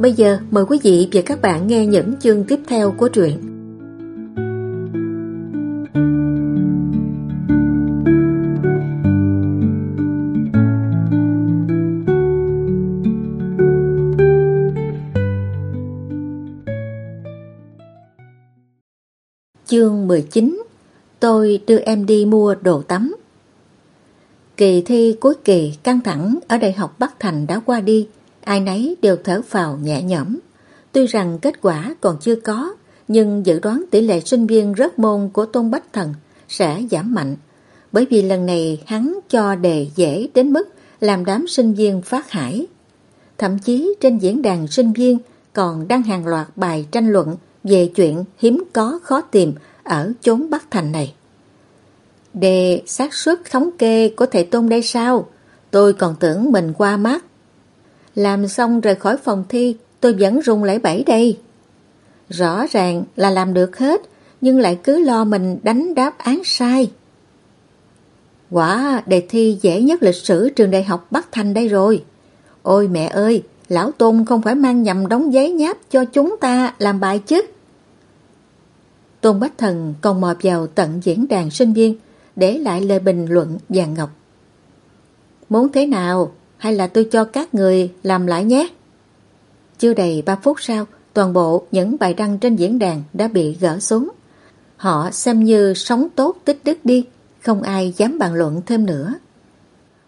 Bây giờ, mời quý vị và các bạn nghe những chương tiếp theo của truyện. Chương 19 Tôi đưa em đi mua đồ tắm Kỳ thi cuối kỳ căng thẳng ở Đại học Bắc Thành đã qua đi ai nấy đều thở phào nhẹ nhõm. Tuy rằng kết quả còn chưa có, nhưng dự đoán tỷ lệ sinh viên rớt môn của Tôn Bách Thần sẽ giảm mạnh, bởi vì lần này hắn cho đề dễ đến mức làm đám sinh viên phát hải. Thậm chí trên diễn đàn sinh viên còn đăng hàng loạt bài tranh luận về chuyện hiếm có khó tìm ở chốn Bắc Thành này. Đề xác suất thống kê của thầy Tôn đây sao? Tôi còn tưởng mình qua mắt. Làm xong rời khỏi phòng thi, tôi vẫn rung lẫy bẫy đây. Rõ ràng là làm được hết, nhưng lại cứ lo mình đánh đáp án sai. Quả đề thi dễ nhất lịch sử trường đại học Bắc Thành đây rồi. Ôi mẹ ơi, lão Tôn không phải mang nhầm đóng giấy nháp cho chúng ta làm bài chứ. Tôn Bách Thần còn mò vào tận diễn đàn sinh viên, để lại lời bình luận vàng ngọc. Muốn thế nào? Hay là tôi cho các người làm lại nhé? Chưa đầy 3 phút sau, toàn bộ những bài đăng trên diễn đàn đã bị gỡ xuống. Họ xem như sống tốt tích đức đi, không ai dám bàn luận thêm nữa.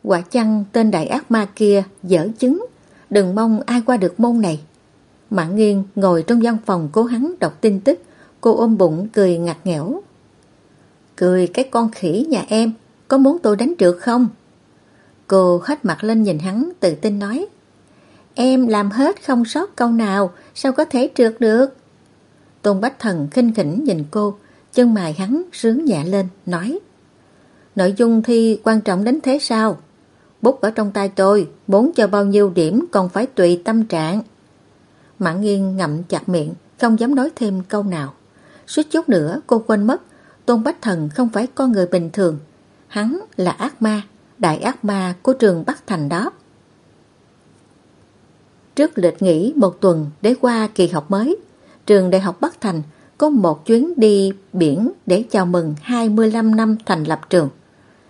Quả chăng tên đại ác ma kia dở chứng, đừng mong ai qua được môn này. Mạng nghiêng ngồi trong văn phòng cố hắn đọc tin tức, cô ôm bụng cười ngặt nghẽo. Cười cái con khỉ nhà em, có muốn tôi đánh trượt không? Cô hết mặt lên nhìn hắn, tự tin nói, Em làm hết không sót câu nào, Sao có thể trượt được? Tôn Bách Thần khinh khỉnh nhìn cô, Chân mày hắn sướng nhẹ lên, Nói, Nội dung thi quan trọng đến thế sao? Bút ở trong tay tôi, bốn cho bao nhiêu điểm còn phải tùy tâm trạng. Mạng nghiêng ngậm chặt miệng, Không dám nói thêm câu nào. Suýt chút nữa cô quên mất, Tôn Bách Thần không phải con người bình thường, Hắn là ác ma đại ác ma của trường Bắc Thành đó. Trước lịch nghỉ một tuần để qua kỳ học mới, trường Đại học Bắc Thành có một chuyến đi biển để chào mừng 25 năm thành lập trường.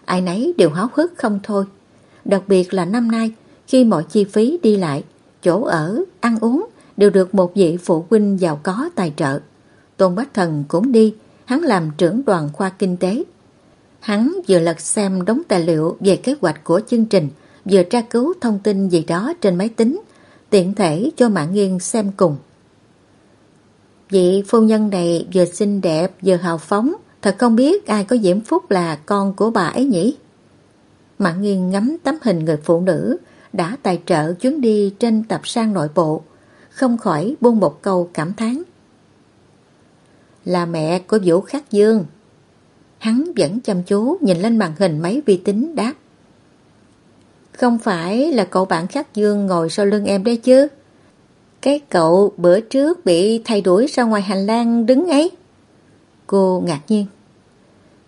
Ai nấy đều háo hức không thôi. Đặc biệt là năm nay, khi mọi chi phí đi lại, chỗ ở, ăn uống đều được một vị phụ huynh giàu có tài trợ. Tôn Bách Thần cũng đi, hắn làm trưởng đoàn khoa kinh tế. Hắn vừa lật xem đống tài liệu về kế hoạch của chương trình, vừa tra cứu thông tin gì đó trên máy tính, tiện thể cho mạng nghiêng xem cùng. Vị phu nhân này vừa xinh đẹp vừa hào phóng, thật không biết ai có diễm phúc là con của bà ấy nhỉ? Mạng nghiêng ngắm tấm hình người phụ nữ đã tài trợ chuyến đi trên tập sang nội bộ, không khỏi buông một câu cảm thán. Là mẹ của Vũ Khắc Dương, Hắn vẫn chăm chú nhìn lên màn hình máy vi tính đáp. Không phải là cậu bạn khắc dương ngồi sau lưng em đấy chứ? Cái cậu bữa trước bị thay đuổi ra ngoài hành lang đứng ấy. Cô ngạc nhiên.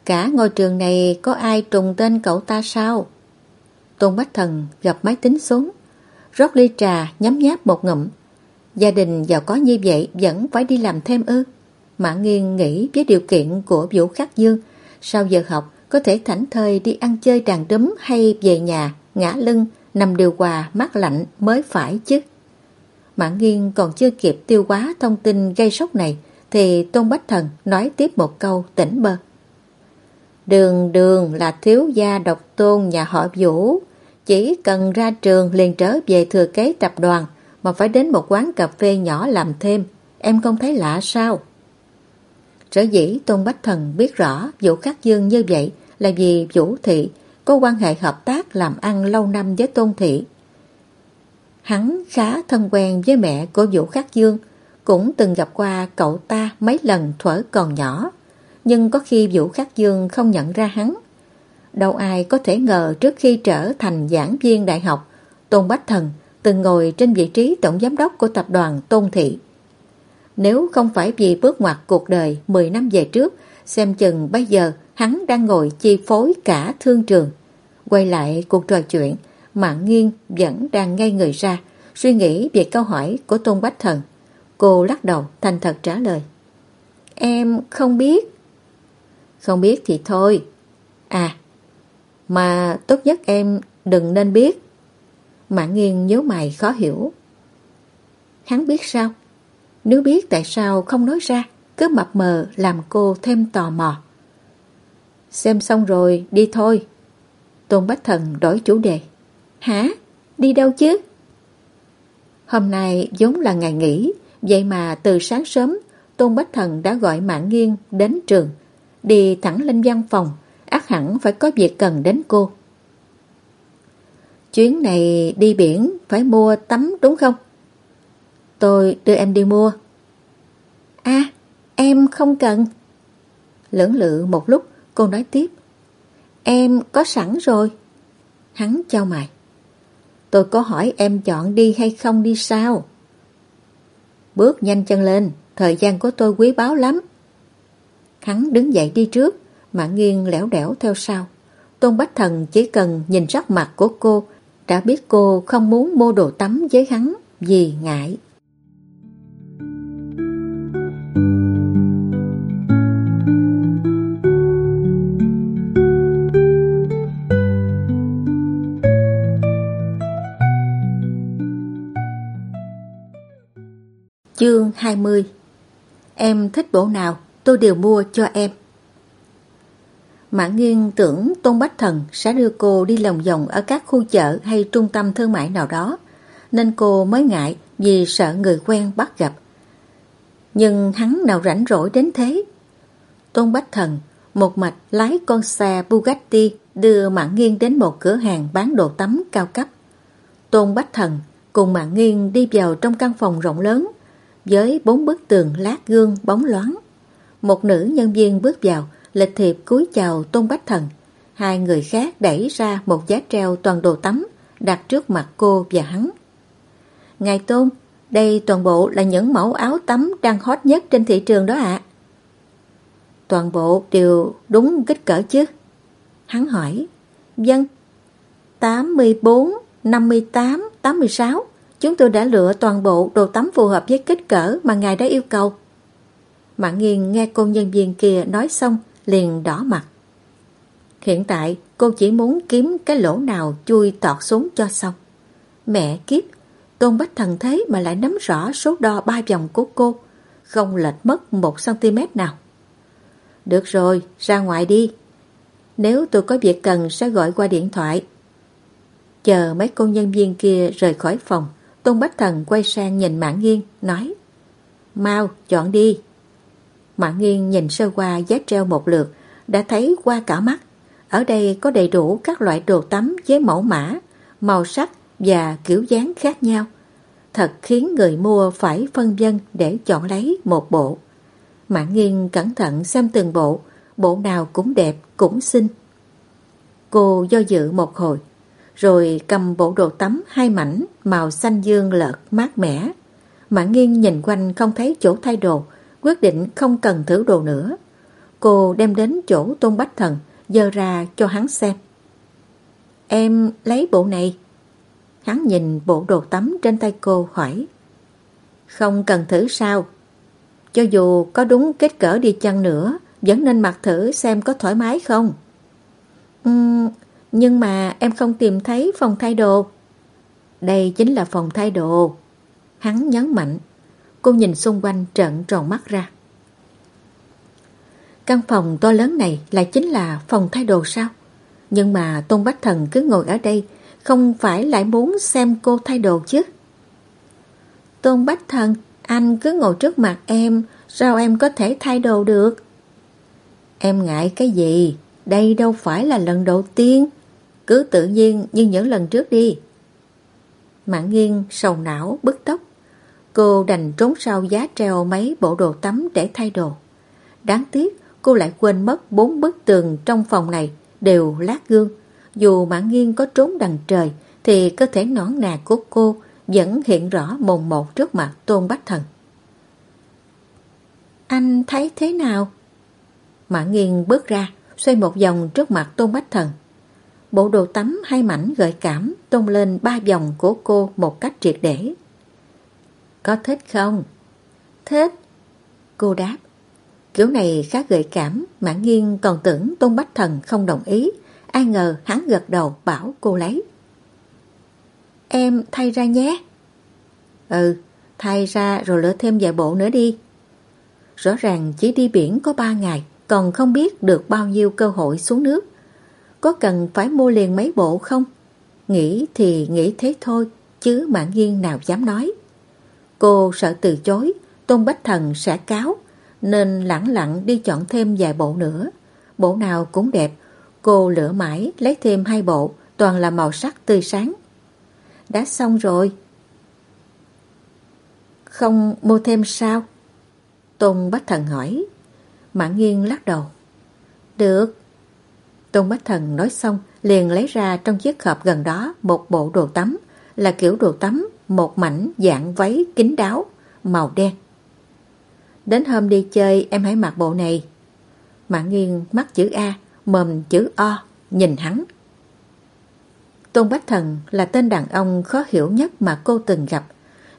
Cả ngôi trường này có ai trùng tên cậu ta sao? Tôn Bách Thần gặp máy tính xuống, rót ly trà nhấm nháp một ngụm. Gia đình giàu có như vậy vẫn phải đi làm thêm ư. Mã Nghiên nghĩ với điều kiện của Vũ Khắc Dương sau giờ học có thể thảnh thơi đi ăn chơi đàn đấm hay về nhà, ngã lưng, nằm điều hòa, mát lạnh mới phải chứ. Mạng nghiên còn chưa kịp tiêu hóa thông tin gây sốc này thì Tôn Bách Thần nói tiếp một câu tỉnh bơ. Đường đường là thiếu gia độc tôn nhà họ Vũ, chỉ cần ra trường liền trở về thừa kế tập đoàn mà phải đến một quán cà phê nhỏ làm thêm, em không thấy lạ sao? Sở dĩ Tôn Bách Thần biết rõ Vũ Khắc Dương như vậy là vì Vũ Thị có quan hệ hợp tác làm ăn lâu năm với Tôn Thị. Hắn khá thân quen với mẹ của Vũ Khắc Dương, cũng từng gặp qua cậu ta mấy lần thuở còn nhỏ, nhưng có khi Vũ Khắc Dương không nhận ra hắn. Đâu ai có thể ngờ trước khi trở thành giảng viên đại học, Tôn Bách Thần từng ngồi trên vị trí tổng giám đốc của tập đoàn Tôn Thị. Nếu không phải vì bước ngoặt cuộc đời 10 năm về trước, xem chừng bây giờ hắn đang ngồi chi phối cả thương trường. Quay lại cuộc trò chuyện, Mạng Nghiên vẫn đang ngay người ra, suy nghĩ về câu hỏi của Tôn Bách Thần. Cô lắc đầu thành thật trả lời. Em không biết. Không biết thì thôi. À, mà tốt nhất em đừng nên biết. Mạng nghiêng nhớ mày khó hiểu. Hắn biết sao? Nếu biết tại sao không nói ra, cứ mập mờ làm cô thêm tò mò. Xem xong rồi, đi thôi. Tôn Bách Thần đổi chủ đề. Hả? Đi đâu chứ? Hôm nay giống là ngày nghỉ, vậy mà từ sáng sớm Tôn Bách Thần đã gọi Mạng Nghiên đến trường, đi thẳng lên văn phòng, ác hẳn phải có việc cần đến cô. Chuyến này đi biển phải mua tắm đúng không? Tôi đưa em đi mua. À, em không cần. Lưỡng lự một lúc, cô nói tiếp. Em có sẵn rồi. Hắn trao mày. Tôi có hỏi em chọn đi hay không đi sao? Bước nhanh chân lên, thời gian của tôi quý báu lắm. Hắn đứng dậy đi trước, Mạng nghiêng lẻo đẻo theo sau. Tôn Bách Thần chỉ cần nhìn sắc mặt của cô đã biết cô không muốn mua đồ tắm với hắn vì ngại. Chương 20 Em thích bộ nào, tôi đều mua cho em. Mã Nghiên tưởng Tôn Bách Thần sẽ đưa cô đi lòng vòng ở các khu chợ hay trung tâm thương mại nào đó, nên cô mới ngại vì sợ người quen bắt gặp. Nhưng hắn nào rảnh rỗi đến thế? Tôn Bách Thần một mạch lái con xe Bugatti đưa Mạng Nghiên đến một cửa hàng bán đồ tắm cao cấp. Tôn Bách Thần cùng Mạng Nghiên đi vào trong căn phòng rộng lớn với bốn bức tường lát gương bóng loáng. Một nữ nhân viên bước vào lịch thiệp cúi chào Tôn Bách Thần. Hai người khác đẩy ra một giá treo toàn đồ tắm đặt trước mặt cô và hắn. Ngài Tôn, đây toàn bộ là những mẫu áo tắm đang hot nhất trên thị trường đó ạ. Toàn bộ đều đúng kích cỡ chứ? Hắn hỏi. Dân. 84, 58, 86. Chúng tôi đã lựa toàn bộ đồ tắm phù hợp với kích cỡ mà ngài đã yêu cầu. Mạng nghiền nghe cô nhân viên kia nói xong liền đỏ mặt. Hiện tại cô chỉ muốn kiếm cái lỗ nào chui tọt xuống cho xong. Mẹ kiếp, Tôn Bách Thần thế mà lại nắm rõ số đo ba vòng của cô, không lệch mất một cm nào. Được rồi, ra ngoài đi. Nếu tôi có việc cần sẽ gọi qua điện thoại. Chờ mấy cô nhân viên kia rời khỏi phòng, Tôn Bách Thần quay sang nhìn Mã Nghiên, nói Mau, chọn đi. Mã Nghiên nhìn sơ qua giá treo một lượt, đã thấy qua cả mắt. Ở đây có đầy đủ các loại đồ tắm với mẫu mã, màu sắc và kiểu dáng khác nhau. Thật khiến người mua phải phân vân để chọn lấy một bộ. Mạng nghiêng cẩn thận xem từng bộ, bộ nào cũng đẹp, cũng xinh. Cô do dự một hồi, rồi cầm bộ đồ tắm hai mảnh màu xanh dương lợt mát mẻ. Mạng nghiêng nhìn quanh không thấy chỗ thay đồ, quyết định không cần thử đồ nữa. Cô đem đến chỗ Tôn Bách Thần, dơ ra cho hắn xem. Em lấy bộ này. Hắn nhìn bộ đồ tắm trên tay cô hỏi. Không cần thử sao? Cho dù có đúng kết cỡ đi chăng nữa, vẫn nên mặc thử xem có thoải mái không? Uhm, nhưng mà em không tìm thấy phòng thay đồ. Đây chính là phòng thay đồ. Hắn nhấn mạnh. Cô nhìn xung quanh trợn tròn mắt ra. Căn phòng to lớn này lại chính là phòng thay đồ sao? Nhưng mà Tôn Bách Thần cứ ngồi ở đây, không phải lại muốn xem cô thay đồ chứ? Tôn Bách Thần, anh cứ ngồi trước mặt em, sao em có thể thay đồ được? Em ngại cái gì? Đây đâu phải là lần đầu tiên. Cứ tự nhiên như những lần trước đi. Mạng nghiêng, sầu não, bức tóc. Cô đành trốn sau giá treo mấy bộ đồ tắm để thay đồ. Đáng tiếc, cô lại quên mất bốn bức tường trong phòng này đều lát gương. Dù Mã Nghiên có trốn đằng trời, thì cơ thể nõn nà của cô vẫn hiện rõ mồn một trước mặt Tôn Bách Thần. Anh thấy thế nào? Mã Nghiên bước ra, xoay một vòng trước mặt Tôn Bách Thần. Bộ đồ tắm hai mảnh gợi cảm tôn lên ba vòng của cô một cách triệt để. Có thích không? Thích. Cô đáp. Kiểu này khá gợi cảm, Mã Nghiên còn tưởng Tôn Bách Thần không đồng ý. Ai ngờ hắn gật đầu bảo cô lấy. Em thay ra nhé. Ừ, thay ra rồi lỡ thêm vài bộ nữa đi. Rõ ràng chỉ đi biển có ba ngày, còn không biết được bao nhiêu cơ hội xuống nước. Có cần phải mua liền mấy bộ không? Nghĩ thì nghĩ thế thôi, chứ mạng nghiêng nào dám nói. Cô sợ từ chối, Tôn Bách Thần sẽ cáo, nên lẳng lặng đi chọn thêm vài bộ nữa. Bộ nào cũng đẹp, cô lửa mãi lấy thêm hai bộ, toàn là màu sắc tươi sáng. Đã xong rồi. Không mua thêm sao? Tôn Bách Thần hỏi. Mãn nghiêng lắc đầu. Được. Tôn Bách Thần nói xong liền lấy ra trong chiếc hộp gần đó một bộ đồ tắm là kiểu đồ tắm một mảnh dạng váy kín đáo màu đen. Đến hôm đi chơi em hãy mặc bộ này. Mạng nghiêng mắt chữ A, mồm chữ O, nhìn hắn. Tôn Bách Thần là tên đàn ông khó hiểu nhất mà cô từng gặp.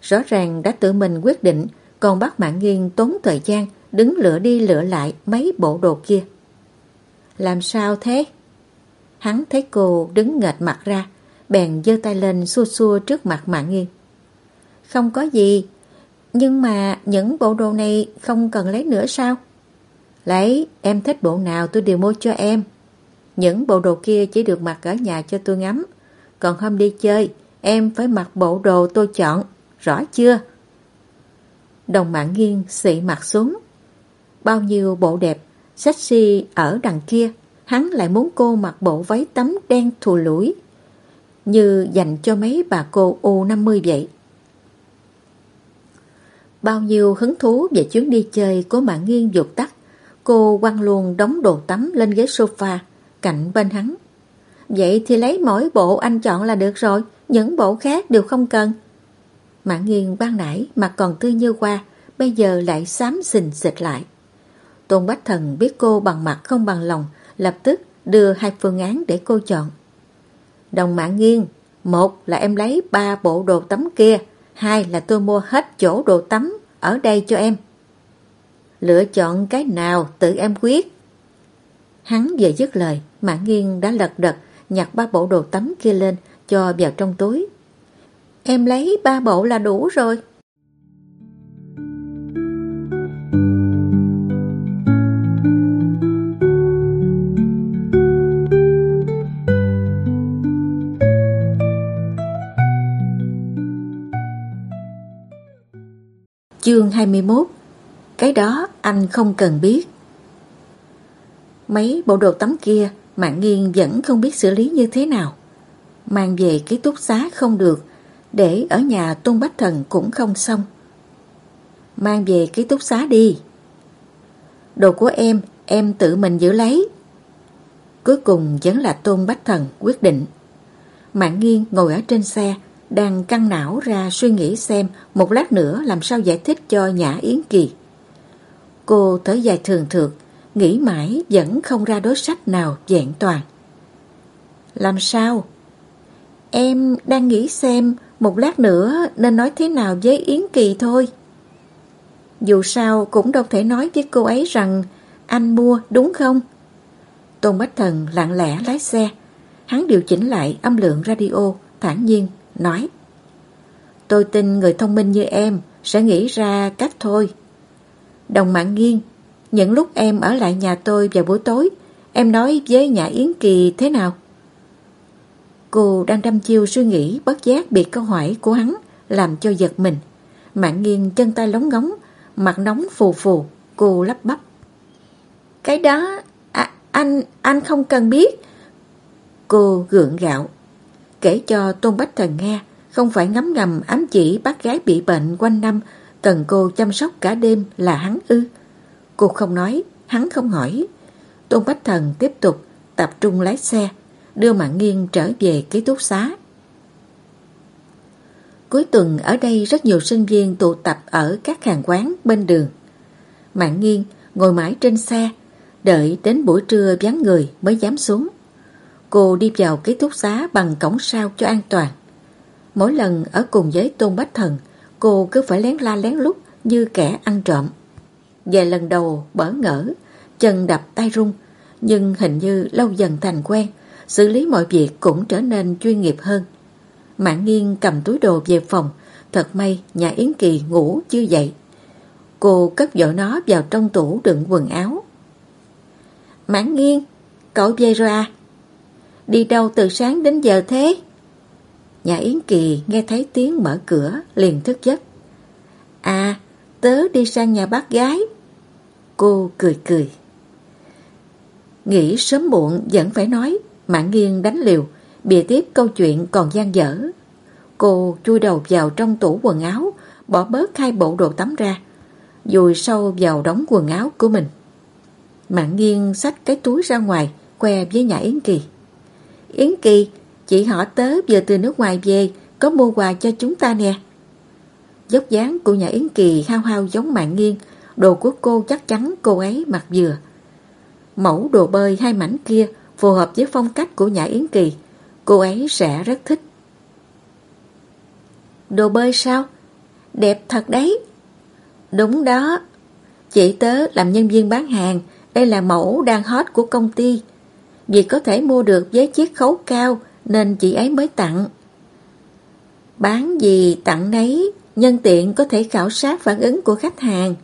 Rõ ràng đã tự mình quyết định, còn bắt Mạng nghiêng tốn thời gian đứng lựa đi lựa lại mấy bộ đồ kia. Làm sao thế? Hắn thấy cô đứng nghệt mặt ra, bèn giơ tay lên xua xua trước mặt Mạng nghiêng. Không có gì, nhưng mà những bộ đồ này không cần lấy nữa sao? Lấy, em thích bộ nào tôi đều mua cho em. Những bộ đồ kia chỉ được mặc ở nhà cho tôi ngắm. Còn hôm đi chơi, em phải mặc bộ đồ tôi chọn. Rõ chưa? Đồng mạng nghiêng xị mặt xuống. Bao nhiêu bộ đẹp, sexy ở đằng kia, hắn lại muốn cô mặc bộ váy tắm đen thù lũi. Như dành cho mấy bà cô U50 vậy. Bao nhiêu hứng thú về chuyến đi chơi của mạng nghiêng dục tắt. Cô quăng luôn đóng đồ tắm lên ghế sofa, cạnh bên hắn. Vậy thì lấy mỗi bộ anh chọn là được rồi, những bộ khác đều không cần. Mạng nghiêng ban nãy mặt còn tươi như hoa, bây giờ lại xám xình xịt lại. Tôn Bách Thần biết cô bằng mặt không bằng lòng, lập tức đưa hai phương án để cô chọn. Đồng mạng nghiêng, một là em lấy ba bộ đồ tắm kia, hai là tôi mua hết chỗ đồ tắm ở đây cho em. Lựa chọn cái nào tự em quyết. Hắn vừa dứt lời, Mã Nghiên đã lật đật nhặt ba bộ đồ tắm kia lên cho vào trong túi. Em lấy ba bộ là đủ rồi. Chương 21 cái đó anh không cần biết. Mấy bộ đồ tắm kia Mạng nghiên vẫn không biết xử lý như thế nào. Mang về ký túc xá không được, Để ở nhà Tôn Bách Thần cũng không xong. Mang về ký túc xá đi. Đồ của em Em tự mình giữ lấy. Cuối cùng vẫn là Tôn Bách Thần quyết định. Mạng nghiên ngồi ở trên xe, đang căng não ra suy nghĩ xem một lát nữa làm sao giải thích cho Nhã Yến Kỳ. Cô thở dài thường thượt, nghĩ mãi vẫn không ra đối sách nào vẹn toàn. Làm sao? Em đang nghĩ xem một lát nữa nên nói thế nào với Yến Kỳ thôi. Dù sao cũng đâu thể nói với cô ấy rằng anh mua đúng không? Tôn Bách Thần lặng lẽ lái xe. Hắn điều chỉnh lại âm lượng radio, thản nhiên nói Tôi tin người thông minh như em sẽ nghĩ ra cách thôi. Đồng mạng nghiêng, những lúc em ở lại nhà tôi vào buổi tối, em nói với nhà Yến Kỳ thế nào? Cô đang đâm chiêu suy nghĩ bất giác bị câu hỏi của hắn làm cho giật mình. Mạng nghiêng chân tay lóng ngóng, mặt nóng phù phù, cô lắp bắp. Cái đó, à, anh, anh không cần biết. Cô gượng gạo kể cho Tôn Bách Thần nghe, không phải ngấm ngầm ám chỉ bác gái bị bệnh quanh năm cần cô chăm sóc cả đêm là hắn ư. Cô không nói, hắn không hỏi. Tôn Bách Thần tiếp tục tập trung lái xe, đưa Mạng Nghiên trở về ký túc xá. Cuối tuần ở đây rất nhiều sinh viên tụ tập ở các hàng quán bên đường. Mạng Nghiên ngồi mãi trên xe, đợi đến buổi trưa vắng người mới dám xuống. Cô đi vào ký túc xá bằng cổng sao cho an toàn. Mỗi lần ở cùng với Tôn Bách Thần, cô cứ phải lén la lén lút như kẻ ăn trộm. Về lần đầu bỡ ngỡ, chân đập tay rung, nhưng hình như lâu dần thành quen, xử lý mọi việc cũng trở nên chuyên nghiệp hơn. Mạng nghiêng cầm túi đồ về phòng, thật may nhà Yến Kỳ ngủ chưa dậy. Cô cất vội nó vào trong tủ đựng quần áo. Mãn nghiêng, cậu về rồi à? Đi đâu từ sáng đến giờ thế? Nhà Yến Kỳ nghe thấy tiếng mở cửa, liền thức giấc. À, tớ đi sang nhà bác gái. Cô cười cười. Nghĩ sớm muộn vẫn phải nói, Mạng nghiêng đánh liều, bịa tiếp câu chuyện còn gian dở. Cô chui đầu vào trong tủ quần áo, bỏ bớt hai bộ đồ tắm ra, dùi sâu vào đóng quần áo của mình. Mạng nghiêng xách cái túi ra ngoài, que với nhà Yến Kỳ. Yến Kỳ, chị họ tớ vừa từ nước ngoài về, có mua quà cho chúng ta nè. Dốc dáng của nhà Yến Kỳ hao hao giống mạng nghiêng, đồ của cô chắc chắn cô ấy mặc vừa. Mẫu đồ bơi hai mảnh kia phù hợp với phong cách của nhà Yến Kỳ, cô ấy sẽ rất thích. Đồ bơi sao? Đẹp thật đấy. Đúng đó. Chị tớ làm nhân viên bán hàng, đây là mẫu đang hot của công ty. Vì có thể mua được với chiếc khấu cao nên chị ấy mới tặng. Bán gì tặng nấy, nhân tiện có thể khảo sát phản ứng của khách hàng.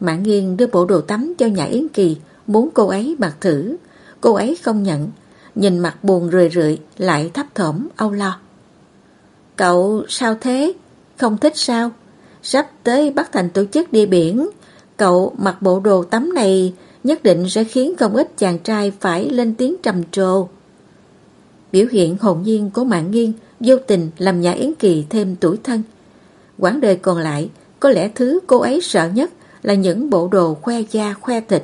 Mạng nghiêng đưa bộ đồ tắm cho nhà Yến Kỳ, muốn cô ấy mặc thử. Cô ấy không nhận, nhìn mặt buồn rười rượi lại thấp thỏm âu lo. Cậu sao thế? Không thích sao? Sắp tới Bắc Thành tổ chức đi biển, cậu mặc bộ đồ tắm này nhất định sẽ khiến không ít chàng trai phải lên tiếng trầm trồ. Biểu hiện hồn nhiên của mạng nghiêng vô tình làm nhà Yến Kỳ thêm tuổi thân. Quãng đời còn lại, có lẽ thứ cô ấy sợ nhất là những bộ đồ khoe da khoe thịt.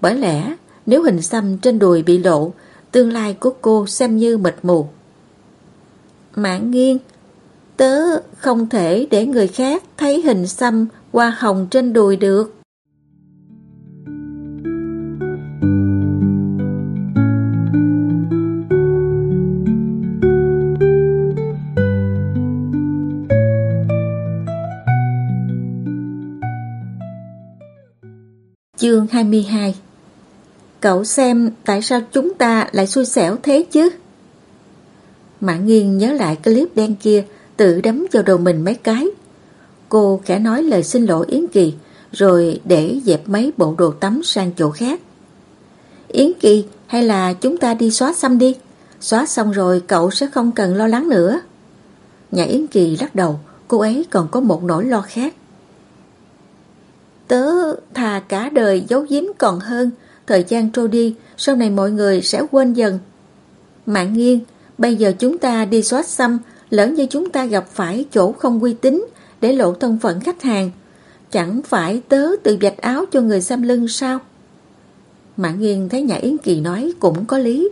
Bởi lẽ, nếu hình xăm trên đùi bị lộ, tương lai của cô xem như mịt mù. Mạng nghiêng, tớ không thể để người khác thấy hình xăm hoa hồng trên đùi được. Chương 22 Cậu xem tại sao chúng ta lại xui xẻo thế chứ? Mạng nghiêng nhớ lại clip đen kia tự đấm vào đầu mình mấy cái. Cô khẽ nói lời xin lỗi Yến Kỳ rồi để dẹp mấy bộ đồ tắm sang chỗ khác. Yến Kỳ hay là chúng ta đi xóa xăm đi? Xóa xong rồi cậu sẽ không cần lo lắng nữa. Nhà Yến Kỳ lắc đầu, cô ấy còn có một nỗi lo khác. Tớ thà cả đời giấu giếm còn hơn, thời gian trôi đi, sau này mọi người sẽ quên dần. Mạng nghiêng, bây giờ chúng ta đi xóa xăm, lỡ như chúng ta gặp phải chỗ không uy tín để lộ thân phận khách hàng. Chẳng phải tớ tự vạch áo cho người xăm lưng sao? Mạng nghiêng thấy nhà Yến Kỳ nói cũng có lý.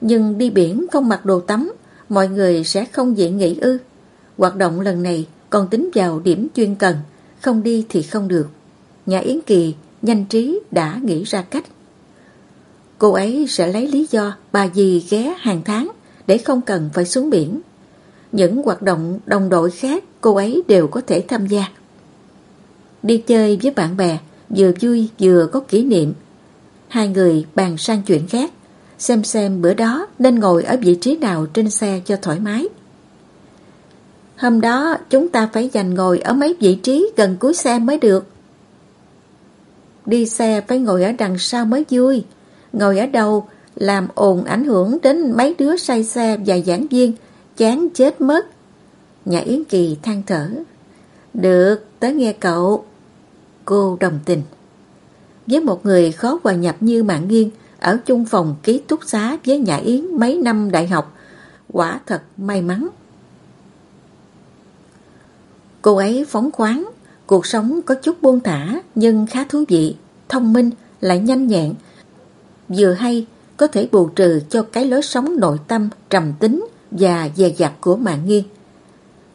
Nhưng đi biển không mặc đồ tắm, mọi người sẽ không dễ nghĩ ư. Hoạt động lần này còn tính vào điểm chuyên cần, không đi thì không được nhà Yến Kỳ nhanh trí đã nghĩ ra cách. Cô ấy sẽ lấy lý do bà dì ghé hàng tháng để không cần phải xuống biển. Những hoạt động đồng đội khác cô ấy đều có thể tham gia. Đi chơi với bạn bè vừa vui vừa có kỷ niệm. Hai người bàn sang chuyện khác, xem xem bữa đó nên ngồi ở vị trí nào trên xe cho thoải mái. Hôm đó chúng ta phải dành ngồi ở mấy vị trí gần cuối xe mới được. Đi xe phải ngồi ở đằng sau mới vui. Ngồi ở đâu làm ồn ảnh hưởng đến mấy đứa say xe và giảng viên, chán chết mất. Nhà Yến Kỳ than thở. Được, tới nghe cậu. Cô đồng tình. Với một người khó hòa nhập như Mạng Nghiên, ở chung phòng ký túc xá với nhà Yến mấy năm đại học, quả thật may mắn. Cô ấy phóng khoáng, cuộc sống có chút buông thả nhưng khá thú vị, thông minh, lại nhanh nhẹn. Vừa hay có thể bù trừ cho cái lối sống nội tâm trầm tính và dè dặt của mạng nghiêng.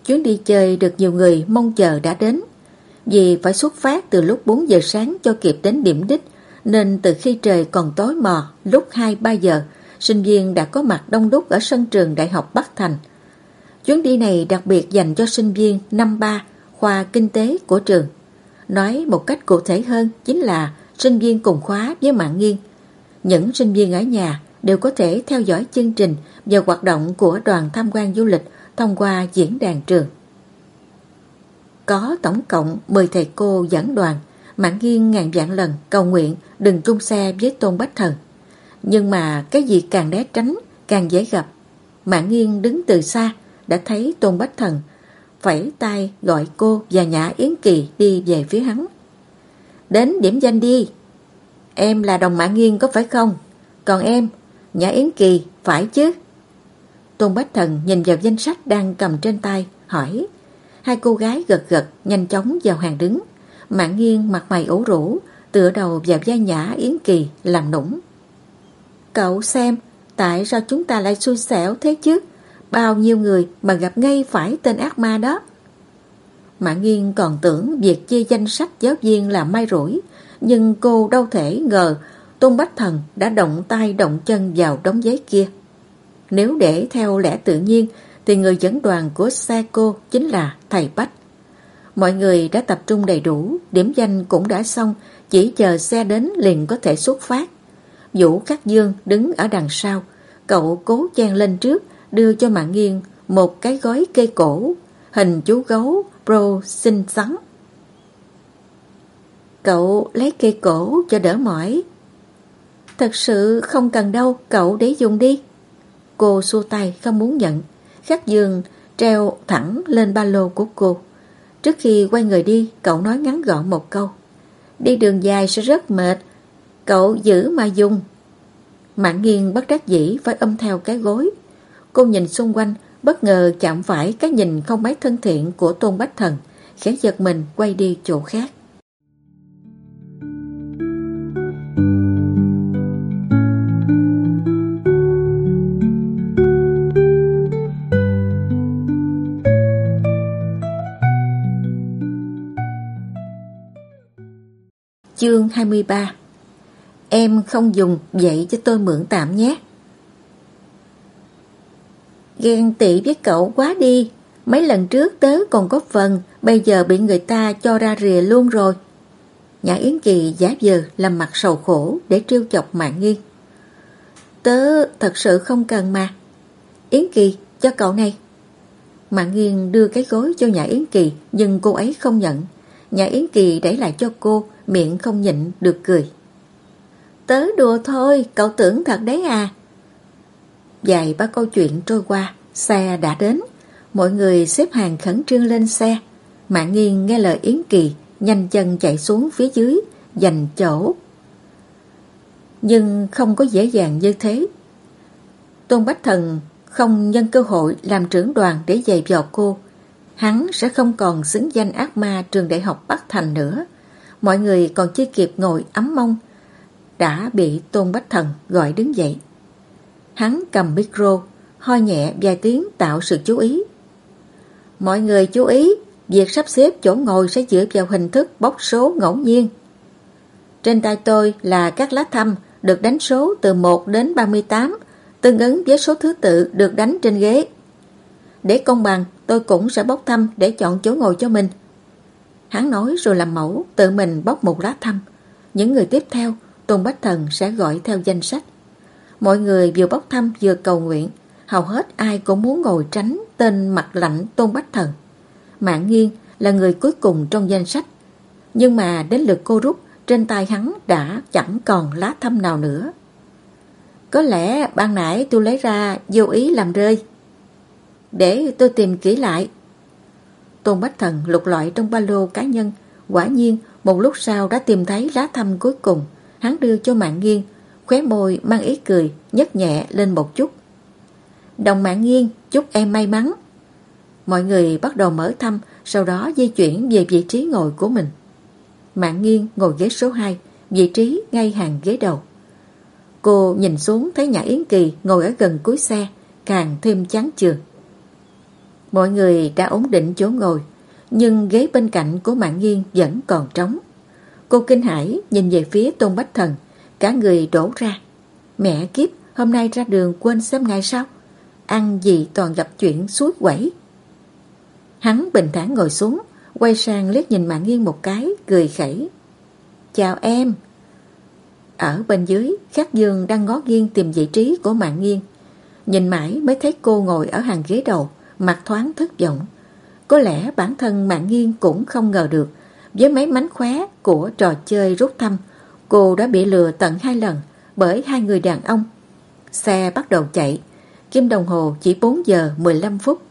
Chuyến đi chơi được nhiều người mong chờ đã đến. Vì phải xuất phát từ lúc 4 giờ sáng cho kịp đến điểm đích, nên từ khi trời còn tối mò, lúc 2-3 giờ, sinh viên đã có mặt đông đúc ở sân trường Đại học Bắc Thành. Chuyến đi này đặc biệt dành cho sinh viên năm 3 khoa kinh tế của trường. Nói một cách cụ thể hơn chính là sinh viên cùng khóa với mạng nghiên. Những sinh viên ở nhà đều có thể theo dõi chương trình và hoạt động của đoàn tham quan du lịch thông qua diễn đàn trường. Có tổng cộng 10 thầy cô dẫn đoàn, mạng nghiên ngàn vạn lần cầu nguyện đừng trung xe với Tôn Bách Thần. Nhưng mà cái gì càng né tránh càng dễ gặp. Mạng nghiên đứng từ xa đã thấy Tôn Bách Thần phẩy tay gọi cô và Nhã Yến Kỳ đi về phía hắn. Đến điểm danh đi. Em là đồng mạng nghiêng có phải không? Còn em, Nhã Yến Kỳ, phải chứ? Tôn Bách Thần nhìn vào danh sách đang cầm trên tay, hỏi. Hai cô gái gật gật, nhanh chóng vào hàng đứng. Mạng nghiêng mặt mày ủ rũ, tựa đầu vào vai Nhã Yến Kỳ làm nũng. Cậu xem, tại sao chúng ta lại xui xẻo thế chứ? Bao nhiêu người mà gặp ngay phải tên ác ma đó. Mã Nghiên còn tưởng việc chia danh sách giáo viên là may rủi, nhưng cô đâu thể ngờ Tôn Bách Thần đã động tay động chân vào đống giấy kia. Nếu để theo lẽ tự nhiên thì người dẫn đoàn của xe cô chính là thầy Bách. Mọi người đã tập trung đầy đủ, điểm danh cũng đã xong, chỉ chờ xe đến liền có thể xuất phát. Vũ Cát Dương đứng ở đằng sau, cậu cố chen lên trước, đưa cho Mạng Nghiên một cái gói cây cổ, hình chú gấu pro xinh xắn. Cậu lấy cây cổ cho đỡ mỏi. Thật sự không cần đâu, cậu để dùng đi. Cô xua tay không muốn nhận. Khắc Dương treo thẳng lên ba lô của cô. Trước khi quay người đi, cậu nói ngắn gọn một câu. Đi đường dài sẽ rất mệt, cậu giữ mà dùng. Mạng nghiêng bất đắc dĩ phải ôm theo cái gối. Cô nhìn xung quanh, bất ngờ chạm phải cái nhìn không mấy thân thiện của Tôn Bách Thần, khẽ giật mình quay đi chỗ khác. Chương 23 Em không dùng vậy cho tôi mượn tạm nhé. Ghen tị với cậu quá đi. Mấy lần trước tớ còn có phần, bây giờ bị người ta cho ra rìa luôn rồi. Nhã Yến Kỳ giả vờ làm mặt sầu khổ để trêu chọc mạng nghiêng. Tớ thật sự không cần mà. Yến Kỳ, cho cậu này. Mạng nghiêng đưa cái gối cho nhà Yến Kỳ nhưng cô ấy không nhận. nhà Yến Kỳ đẩy lại cho cô, miệng không nhịn được cười. Tớ đùa thôi, cậu tưởng thật đấy à. Dài ba câu chuyện trôi qua, xe đã đến. Mọi người xếp hàng khẩn trương lên xe. Mạng nghiên nghe lời Yến Kỳ, nhanh chân chạy xuống phía dưới, giành chỗ. Nhưng không có dễ dàng như thế. Tôn Bách Thần không nhân cơ hội làm trưởng đoàn để giày dò cô. Hắn sẽ không còn xứng danh ác ma trường đại học Bắc Thành nữa. Mọi người còn chưa kịp ngồi ấm mông đã bị Tôn Bách Thần gọi đứng dậy. Hắn cầm micro, ho nhẹ vài tiếng tạo sự chú ý. Mọi người chú ý, việc sắp xếp chỗ ngồi sẽ dựa vào hình thức bốc số ngẫu nhiên. Trên tay tôi là các lá thăm được đánh số từ 1 đến 38, tương ứng với số thứ tự được đánh trên ghế. Để công bằng, tôi cũng sẽ bốc thăm để chọn chỗ ngồi cho mình. Hắn nói rồi làm mẫu, tự mình bóc một lá thăm. Những người tiếp theo, Tôn Bách Thần sẽ gọi theo danh sách. Mọi người vừa bốc thăm vừa cầu nguyện, hầu hết ai cũng muốn ngồi tránh tên mặt lạnh Tôn Bách Thần. Mạng Nghiên là người cuối cùng trong danh sách. Nhưng mà đến lượt cô rút, trên tay hắn đã chẳng còn lá thăm nào nữa. Có lẽ ban nãy tôi lấy ra vô ý làm rơi. Để tôi tìm kỹ lại. Tôn Bách Thần lục lọi trong ba lô cá nhân. Quả nhiên, một lúc sau đã tìm thấy lá thăm cuối cùng. Hắn đưa cho mạng Nghiên khóe môi mang ý cười, nhấc nhẹ lên một chút. Đồng mạng nghiêng, chúc em may mắn. Mọi người bắt đầu mở thăm, sau đó di chuyển về vị trí ngồi của mình. Mạng nghiêng ngồi ghế số 2, vị trí ngay hàng ghế đầu. Cô nhìn xuống thấy nhà Yến Kỳ ngồi ở gần cuối xe, càng thêm chán chường. Mọi người đã ổn định chỗ ngồi, nhưng ghế bên cạnh của Mạng Nghiên vẫn còn trống. Cô kinh hãi nhìn về phía Tôn Bách Thần, cả người đổ ra. Mẹ kiếp, hôm nay ra đường quên xem ngày sau, Ăn gì toàn gặp chuyện suối quẩy. Hắn bình thản ngồi xuống, quay sang liếc nhìn Mạng nghiêng một cái, cười khẩy. Chào em. Ở bên dưới, Khắc Dương đang ngó nghiêng tìm vị trí của Mạng nghiêng Nhìn mãi mới thấy cô ngồi ở hàng ghế đầu, mặt thoáng thất vọng. Có lẽ bản thân Mạng nghiêng cũng không ngờ được, với mấy mánh khóe của trò chơi rút thăm, cô đã bị lừa tận hai lần bởi hai người đàn ông. Xe bắt đầu chạy, kim đồng hồ chỉ 4 giờ 15 phút.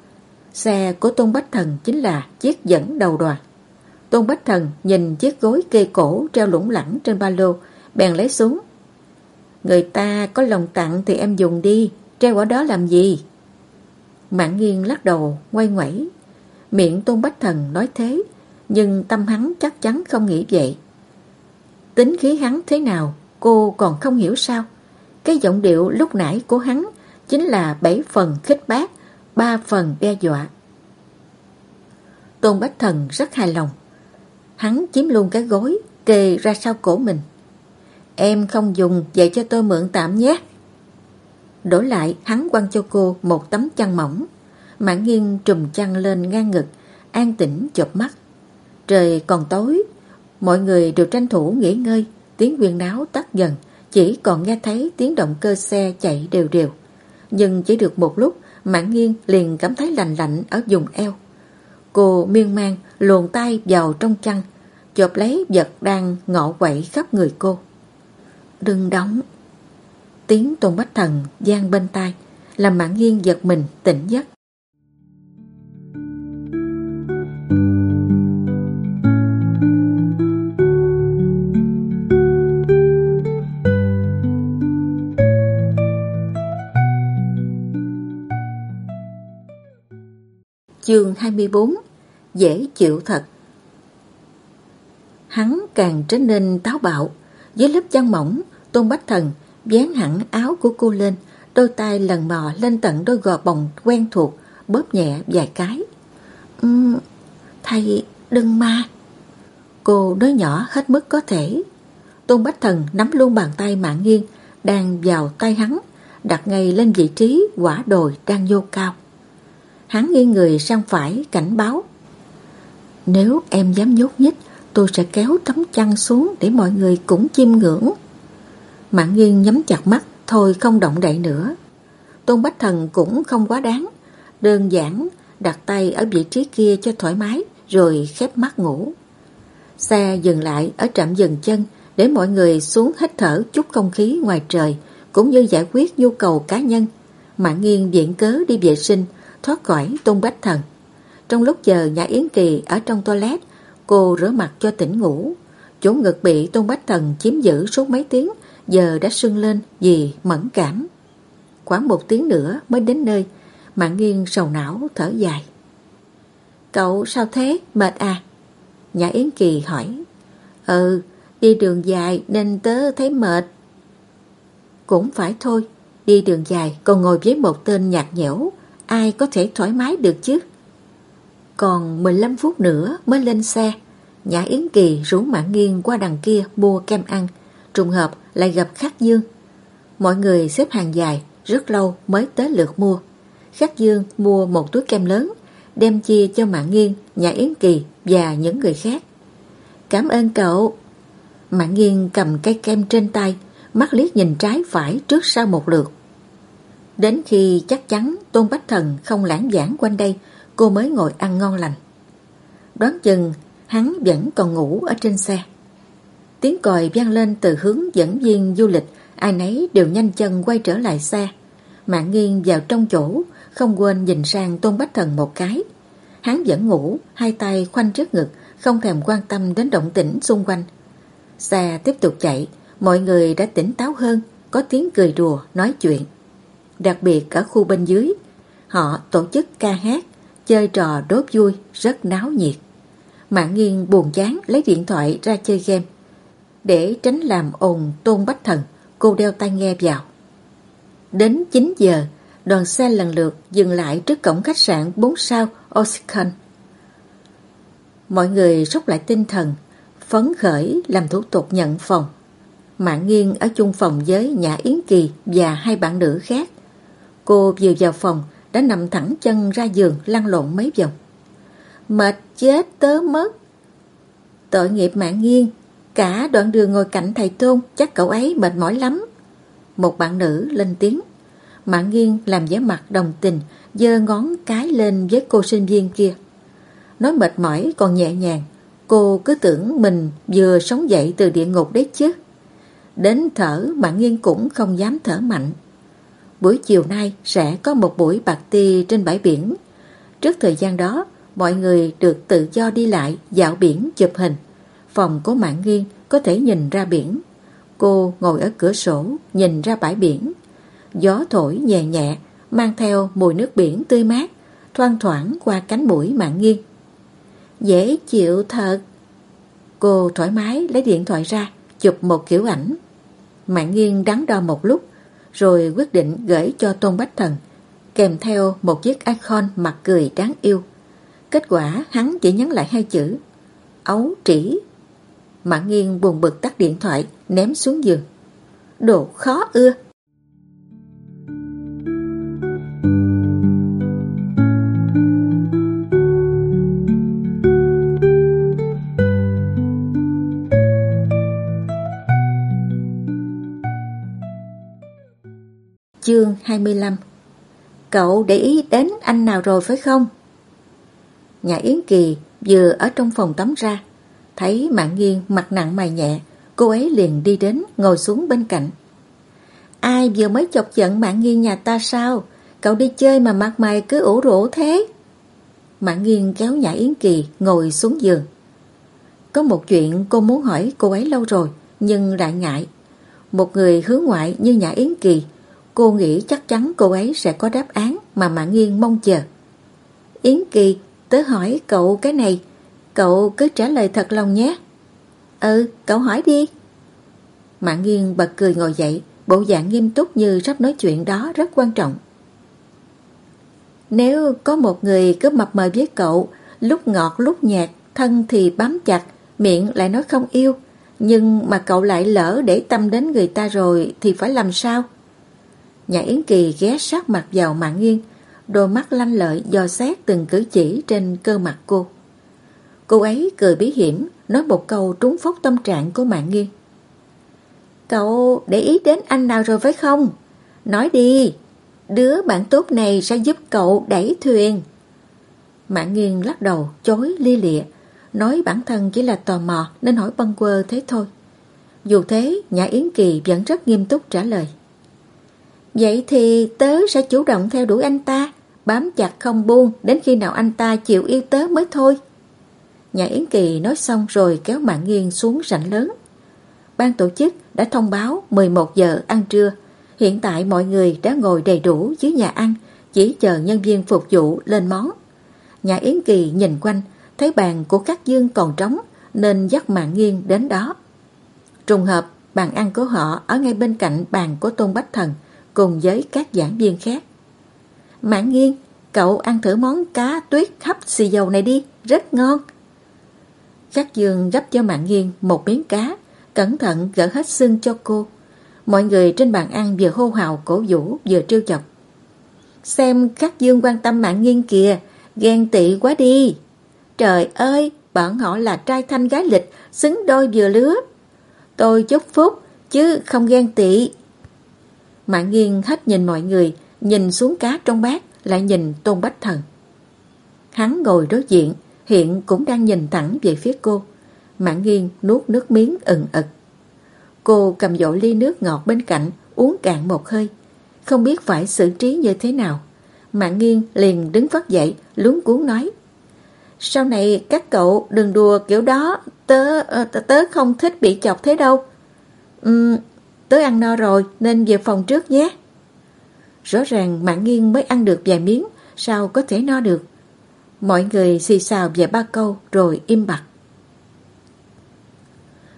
Xe của Tôn Bách Thần chính là chiếc dẫn đầu đoàn. Tôn Bách Thần nhìn chiếc gối kê cổ treo lủng lẳng trên ba lô, bèn lấy xuống. Người ta có lòng tặng thì em dùng đi, treo ở đó làm gì? Mạng nghiêng lắc đầu, quay ngoẩy. Miệng Tôn Bách Thần nói thế, nhưng tâm hắn chắc chắn không nghĩ vậy. Tính khí hắn thế nào, cô còn không hiểu sao. Cái giọng điệu lúc nãy của hắn chính là bảy phần khích bác, ba phần đe dọa. Tôn Bách Thần rất hài lòng. Hắn chiếm luôn cái gối, kề ra sau cổ mình. Em không dùng, vậy cho tôi mượn tạm nhé. Đổi lại, hắn quăng cho cô một tấm chăn mỏng. Mạng nghiêng trùm chăn lên ngang ngực, an tĩnh chợp mắt. Trời còn tối, mọi người đều tranh thủ nghỉ ngơi, tiếng quyền náo tắt dần, chỉ còn nghe thấy tiếng động cơ xe chạy đều đều. Nhưng chỉ được một lúc, Mạng nghiêng liền cảm thấy lạnh lạnh ở vùng eo. Cô miên man luồn tay vào trong chăn, chộp lấy vật đang ngọ quậy khắp người cô. Đừng đóng. Tiếng Tôn Bách Thần gian bên tai, làm mạng nghiêng giật mình tỉnh giấc. Chương 24 Dễ chịu thật. Hắn càng trở nên táo bạo. Dưới lớp chăn mỏng Tôn Bách Thần dán hẳn áo của cô lên Đôi tay lần mò lên tận đôi gò bồng quen thuộc Bóp nhẹ vài cái. Uhm, Thầy đừng ma Cô nói nhỏ hết mức có thể. Tôn Bách Thần nắm luôn bàn tay mạng nghiêng Đang vào tay hắn Đặt ngay lên vị trí quả đồi đang vô cao. Hắn nghiêng người sang phải cảnh báo. Nếu em dám nhúc nhích, Tôi sẽ kéo tấm chăn xuống Để mọi người cũng chiêm ngưỡng. Mạng nghiêng nhắm chặt mắt, Thôi không động đậy nữa. Tôn Bách Thần cũng không quá đáng. Đơn giản, đặt tay ở vị trí kia cho thoải mái, Rồi khép mắt ngủ. Xe dừng lại ở trạm dừng chân Để mọi người xuống hít thở chút không khí ngoài trời, Cũng như giải quyết nhu cầu cá nhân. Mạng nghiêng viện cớ đi vệ sinh thoát khỏi Tôn Bách Thần. Trong lúc chờ nhà Yến Kỳ ở trong toilet, cô rửa mặt cho tỉnh ngủ. Chỗ ngực bị Tôn Bách Thần chiếm giữ suốt mấy tiếng, giờ đã sưng lên vì mẫn cảm. Khoảng một tiếng nữa mới đến nơi, Mạng nghiêng sầu não thở dài. Cậu sao thế, mệt à? Nhà Yến Kỳ hỏi. Ừ, đi đường dài nên tớ thấy mệt. Cũng phải thôi, đi đường dài còn ngồi với một tên nhạt nhẽo, ai có thể thoải mái được chứ? Còn 15 phút nữa mới lên xe, Nhã Yến Kỳ rủ Mạng Nghiên qua đằng kia mua kem ăn, trùng hợp lại gặp Khắc Dương. Mọi người xếp hàng dài, rất lâu mới tới lượt mua. Khắc Dương mua một túi kem lớn, đem chia cho Mạng Nghiên, Nhã Yến Kỳ và những người khác. Cảm ơn cậu. Mạng Nghiên cầm cây kem trên tay, mắt liếc nhìn trái phải trước sau một lượt. Đến khi chắc chắn Tôn Bách Thần không lãng giảng quanh đây, cô mới ngồi ăn ngon lành. Đoán chừng hắn vẫn còn ngủ ở trên xe. Tiếng còi vang lên từ hướng dẫn viên du lịch, ai nấy đều nhanh chân quay trở lại xe. Mạng nghiêng vào trong chỗ, không quên nhìn sang Tôn Bách Thần một cái. Hắn vẫn ngủ, hai tay khoanh trước ngực, không thèm quan tâm đến động tĩnh xung quanh. Xe tiếp tục chạy, mọi người đã tỉnh táo hơn, có tiếng cười đùa, nói chuyện đặc biệt ở khu bên dưới. Họ tổ chức ca hát, chơi trò đốt vui, rất náo nhiệt. Mạng nghiêng buồn chán lấy điện thoại ra chơi game. Để tránh làm ồn tôn bách thần, cô đeo tai nghe vào. Đến 9 giờ, đoàn xe lần lượt dừng lại trước cổng khách sạn 4 sao Oscan. Mọi người rút lại tinh thần, phấn khởi làm thủ tục nhận phòng. Mạng nghiêng ở chung phòng với Nhã Yến Kỳ và hai bạn nữ khác. Cô vừa vào phòng đã nằm thẳng chân ra giường lăn lộn mấy vòng. Mệt chết tớ mất. Tội nghiệp mạng nghiêng, cả đoạn đường ngồi cạnh thầy Tôn chắc cậu ấy mệt mỏi lắm. Một bạn nữ lên tiếng. Mạng nghiêng làm vẻ mặt đồng tình, giơ ngón cái lên với cô sinh viên kia. Nói mệt mỏi còn nhẹ nhàng, cô cứ tưởng mình vừa sống dậy từ địa ngục đấy chứ. Đến thở Mạng nghiêng cũng không dám thở mạnh. Buổi chiều nay sẽ có một buổi bạc ti trên bãi biển. Trước thời gian đó, mọi người được tự do đi lại, dạo biển, chụp hình. Phòng của Mạng nghiêng có thể nhìn ra biển. Cô ngồi ở cửa sổ, nhìn ra bãi biển. Gió thổi nhẹ nhẹ, mang theo mùi nước biển tươi mát, thoang thoảng qua cánh mũi Mạng nghiêng. Dễ chịu thật. Cô thoải mái lấy điện thoại ra, chụp một kiểu ảnh. Mạng nghiêng đắn đo một lúc, rồi quyết định gửi cho Tôn Bách Thần, kèm theo một chiếc icon mặt cười đáng yêu. Kết quả hắn chỉ nhắn lại hai chữ, ấu trĩ. Mạng nghiêng buồn bực tắt điện thoại, ném xuống giường. Đồ khó ưa. Chương 25 Cậu để ý đến anh nào rồi phải không? Nhà Yến Kỳ vừa ở trong phòng tắm ra, Thấy mạng nghiêng mặt nặng mày nhẹ, Cô ấy liền đi đến ngồi xuống bên cạnh. Ai vừa mới chọc giận mạng nghiêng nhà ta sao? Cậu đi chơi mà mặt mày cứ ủ rũ thế. Mạng nghiêng kéo nhà Yến Kỳ ngồi xuống giường. Có một chuyện cô muốn hỏi cô ấy lâu rồi, Nhưng lại ngại. Một người hướng ngoại như nhà Yến Kỳ Cô nghĩ chắc chắn cô ấy sẽ có đáp án mà Mạng Nghiên mong chờ. Yến Kỳ, tớ hỏi cậu cái này, cậu cứ trả lời thật lòng nhé. Ừ, cậu hỏi đi. Mạng Nghiên bật cười ngồi dậy, bộ dạng nghiêm túc như sắp nói chuyện đó rất quan trọng. Nếu có một người cứ mập mờ với cậu, lúc ngọt lúc nhạt, thân thì bám chặt, miệng lại nói không yêu, nhưng mà cậu lại lỡ để tâm đến người ta rồi thì phải làm sao? Nhà Yến Kỳ ghé sát mặt vào mạng nghiêng, đôi mắt lanh lợi do xét từng cử chỉ trên cơ mặt cô. Cô ấy cười bí hiểm, nói một câu trúng phốc tâm trạng của mạng nghiêng. Cậu để ý đến anh nào rồi phải không? Nói đi, đứa bạn tốt này sẽ giúp cậu đẩy thuyền. Mạng nghiêng lắc đầu, chối lia lịa, nói bản thân chỉ là tò mò nên hỏi băng quơ thế thôi. Dù thế, nhà Yến Kỳ vẫn rất nghiêm túc trả lời. Vậy thì tớ sẽ chủ động theo đuổi anh ta, bám chặt không buông đến khi nào anh ta chịu yêu tớ mới thôi. Nhà Yến Kỳ nói xong rồi kéo mạng nghiêng xuống rảnh lớn. Ban tổ chức đã thông báo 11 giờ ăn trưa. Hiện tại mọi người đã ngồi đầy đủ dưới nhà ăn, chỉ chờ nhân viên phục vụ lên món. Nhà Yến Kỳ nhìn quanh, thấy bàn của các dương còn trống, nên dắt mạng nghiêng đến đó. Trùng hợp, bàn ăn của họ ở ngay bên cạnh bàn của Tôn Bách Thần, cùng với các giảng viên khác. Mạng nghiêng, cậu ăn thử món cá tuyết hấp xì dầu này đi, rất ngon. Khắc Dương gấp cho Mạng nghiêng một miếng cá, cẩn thận gỡ hết xương cho cô. Mọi người trên bàn ăn vừa hô hào cổ vũ vừa trêu chọc. Xem Khắc Dương quan tâm Mạng nghiêng kìa, ghen tị quá đi. Trời ơi, bọn họ là trai thanh gái lịch, xứng đôi vừa lứa. Tôi chúc phúc, chứ không ghen tị. Mã nghiêng hết nhìn mọi người, nhìn xuống cá trong bát, lại nhìn Tôn Bách Thần. Hắn ngồi đối diện, hiện cũng đang nhìn thẳng về phía cô. Mã nghiêng nuốt nước miếng ừng ực. Cô cầm dỗ ly nước ngọt bên cạnh, uống cạn một hơi. Không biết phải xử trí như thế nào. Mã nghiêng liền đứng phát dậy, luống cuốn nói. Sau này các cậu đừng đùa kiểu đó, tớ, ờ, tớ không thích bị chọc thế đâu. Uhm, Tớ ăn no rồi nên về phòng trước nhé. Rõ ràng Mạng Nghiên mới ăn được vài miếng, sao có thể no được. Mọi người xì xào về ba câu rồi im bặt.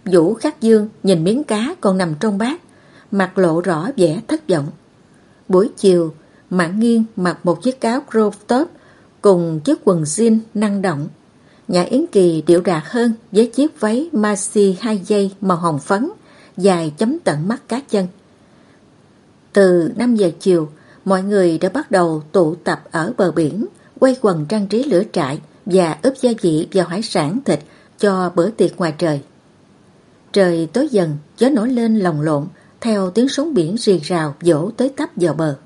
Vũ Khắc Dương nhìn miếng cá còn nằm trong bát, mặt lộ rõ vẻ thất vọng. Buổi chiều, Mạng Nghiên mặc một chiếc áo crop top cùng chiếc quần jean năng động. Nhã Yến Kỳ điệu đạt hơn với chiếc váy maxi hai dây màu hồng phấn, dài chấm tận mắt cá chân. Từ 5 giờ chiều, mọi người đã bắt đầu tụ tập ở bờ biển, quay quần trang trí lửa trại và ướp gia vị vào hải sản thịt cho bữa tiệc ngoài trời. Trời tối dần, gió nổi lên lồng lộn, theo tiếng sóng biển rì rào dỗ tới tấp vào bờ.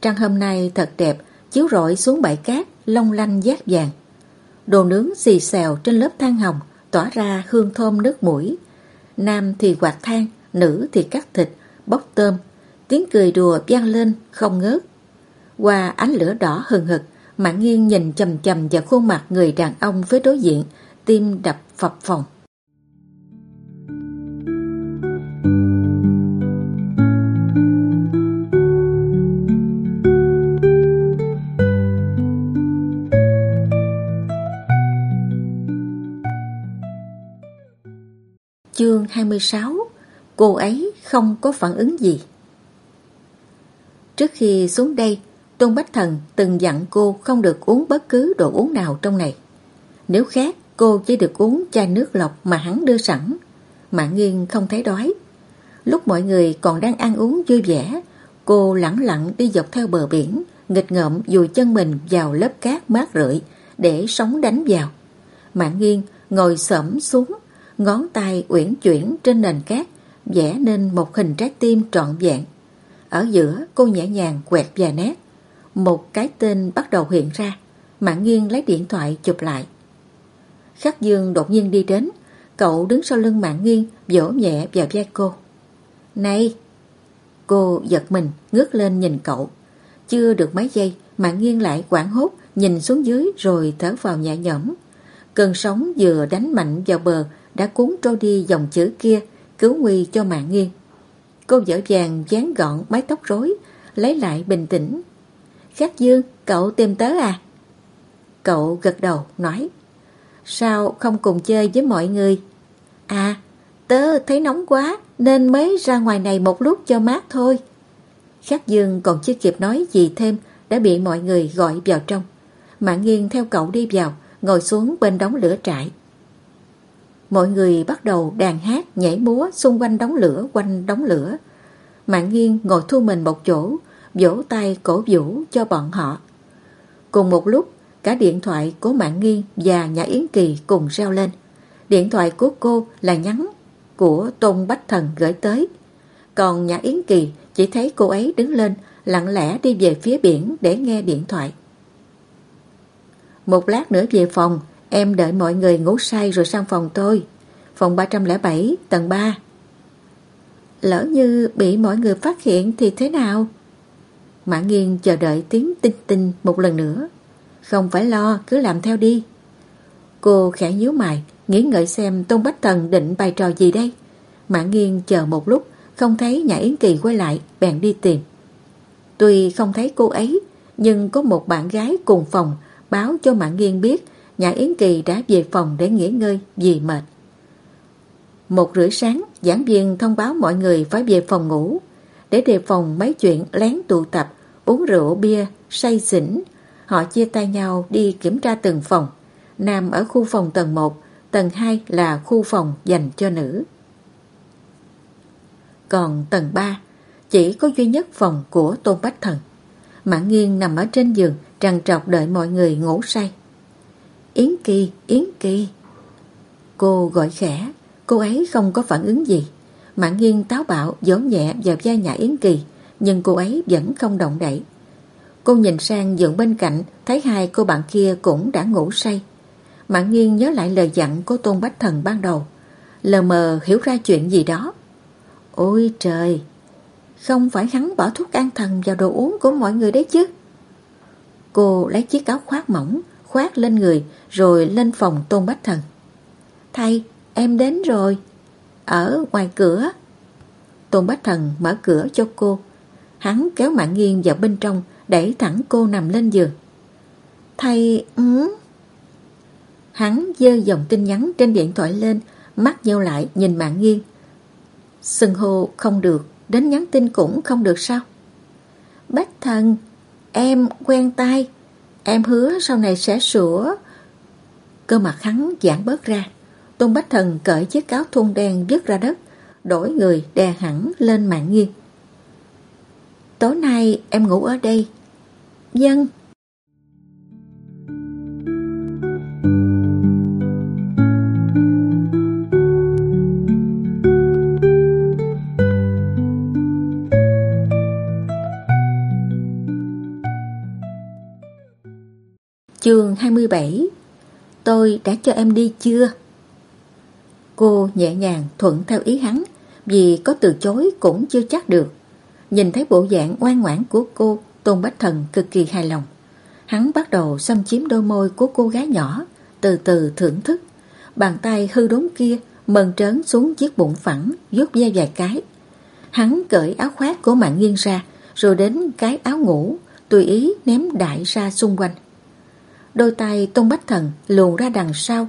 Trăng hôm nay thật đẹp, chiếu rọi xuống bãi cát, long lanh giác vàng. Đồ nướng xì xèo trên lớp than hồng, tỏa ra hương thơm nước mũi. Nam thì quạt than, nữ thì cắt thịt, bóc tôm. Tiếng cười đùa vang lên, không ngớt. Qua ánh lửa đỏ hừng hực, Mạng Nghiên nhìn chầm chầm vào khuôn mặt người đàn ông với đối diện, tim đập phập phồng. Chương 26 Cô ấy không có phản ứng gì. Trước khi xuống đây, Tôn Bách Thần từng dặn cô không được uống bất cứ đồ uống nào trong này Nếu khác cô chỉ được uống chai nước lọc mà hắn đưa sẵn. Mạng nghiêng không thấy đói. Lúc mọi người còn đang ăn uống vui vẻ, Cô lẳng lặng đi dọc theo bờ biển, Nghịch ngợm dùi chân mình vào lớp cát mát rượi Để sóng đánh vào. Mạng nghiêng ngồi sẫm xuống ngón tay uyển chuyển trên nền cát, vẽ nên một hình trái tim trọn vẹn. Ở giữa, cô nhẹ nhàng quẹt vài nét. Một cái tên bắt đầu hiện ra. Mạng nghiêng lấy điện thoại chụp lại. Khắc Dương đột nhiên đi đến. Cậu đứng sau lưng mạng nghiêng, vỗ nhẹ vào vai cô. Này! Cô giật mình, ngước lên nhìn cậu. Chưa được mấy giây mạng nghiêng lại quảng hốt, nhìn xuống dưới rồi thở vào nhẹ nhõm. Cơn sóng vừa đánh mạnh vào bờ đã cuốn trôi đi dòng chữ kia cứu nguy cho mạng nghiêng. Cô dở dàng dán gọn mái tóc rối, lấy lại bình tĩnh. Khắc Dương, cậu tìm tớ à? Cậu gật đầu, nói Sao không cùng chơi với mọi người? À, tớ thấy nóng quá nên mới ra ngoài này một lúc cho mát thôi. Khắc Dương còn chưa kịp nói gì thêm đã bị mọi người gọi vào trong. Mạng nghiêng theo cậu đi vào, ngồi xuống bên đống lửa trại. Mọi người bắt đầu đàn hát, nhảy múa xung quanh đống lửa, quanh đống lửa. Mạng nghiêng ngồi thu mình một chỗ, vỗ tay cổ vũ cho bọn họ. Cùng một lúc, cả điện thoại của Mạng nghiêng và Nhã Yến Kỳ cùng reo lên. Điện thoại của cô là nhắn của Tôn Bách Thần gửi tới. Còn Nhã Yến Kỳ chỉ thấy cô ấy đứng lên, lặng lẽ đi về phía biển để nghe điện thoại. Một lát nữa về phòng, Em đợi mọi người ngủ say rồi sang phòng tôi. Phòng 307, tầng 3 Lỡ như bị mọi người phát hiện thì thế nào? Mã Nghiên chờ đợi tiếng tinh tinh một lần nữa. Không phải lo, cứ làm theo đi. Cô khẽ nhíu mày Nghĩ ngợi xem Tôn Bách Thần định bài trò gì đây. Mã Nghiên chờ một lúc Không thấy nhà Yến Kỳ quay lại Bèn đi tìm. Tuy không thấy cô ấy Nhưng có một bạn gái cùng phòng Báo cho Mã Nghiên biết Nhã Yến Kỳ đã về phòng để nghỉ ngơi vì mệt. Một rưỡi sáng, giảng viên thông báo mọi người phải về phòng ngủ để đề phòng mấy chuyện lén tụ tập, uống rượu bia, say xỉn. Họ chia tay nhau đi kiểm tra từng phòng. Nam ở khu phòng tầng 1, tầng 2 là khu phòng dành cho nữ. Còn tầng 3 chỉ có duy nhất phòng của Tôn Bách Thần. Mạng nghiêng nằm ở trên giường trằn trọc đợi mọi người ngủ say. Yến Kỳ, Yến Kỳ. Cô gọi khẽ, cô ấy không có phản ứng gì. Mạng nghiêng táo bạo dỗ nhẹ vào da nhà Yến Kỳ, nhưng cô ấy vẫn không động đậy. Cô nhìn sang giường bên cạnh, thấy hai cô bạn kia cũng đã ngủ say. Mạng nghiêng nhớ lại lời dặn của Tôn Bách Thần ban đầu. Lờ mờ hiểu ra chuyện gì đó. Ôi trời! Không phải hắn bỏ thuốc an thần vào đồ uống của mọi người đấy chứ. Cô lấy chiếc áo khoác mỏng, khoác lên người rồi lên phòng Tôn Bách Thần. Thầy, em đến rồi. Ở ngoài cửa. Tôn Bách Thần mở cửa cho cô. Hắn kéo mạng nghiêng vào bên trong đẩy thẳng cô nằm lên giường. Thầy... Ừ. Hắn dơ dòng tin nhắn trên điện thoại lên, mắt nhau lại nhìn mạng nghiêng. Sừng hô không được, đến nhắn tin cũng không được sao? Bách thần, em quen tay, em hứa sau này sẽ sửa. Cơ mặt hắn giãn bớt ra. Tôn Bách Thần cởi chiếc áo thun đen vứt ra đất, đổi người đè hẳn lên mạng nghiêng. Tối nay em ngủ ở đây. Dân. Chương 27 Tôi đã cho em đi chưa? Cô nhẹ nhàng thuận theo ý hắn vì có từ chối cũng chưa chắc được. Nhìn thấy bộ dạng ngoan ngoãn của cô, Tôn Bách Thần cực kỳ hài lòng. Hắn bắt đầu xâm chiếm đôi môi của cô gái nhỏ, từ từ thưởng thức. Bàn tay hư đốn kia mần trớn xuống chiếc bụng phẳng, giúp da vài cái. Hắn cởi áo khoác của mạng nghiêng ra, rồi đến cái áo ngủ, tùy ý ném đại ra xung quanh. Đôi tay Tôn Bách Thần luồn ra đằng sau,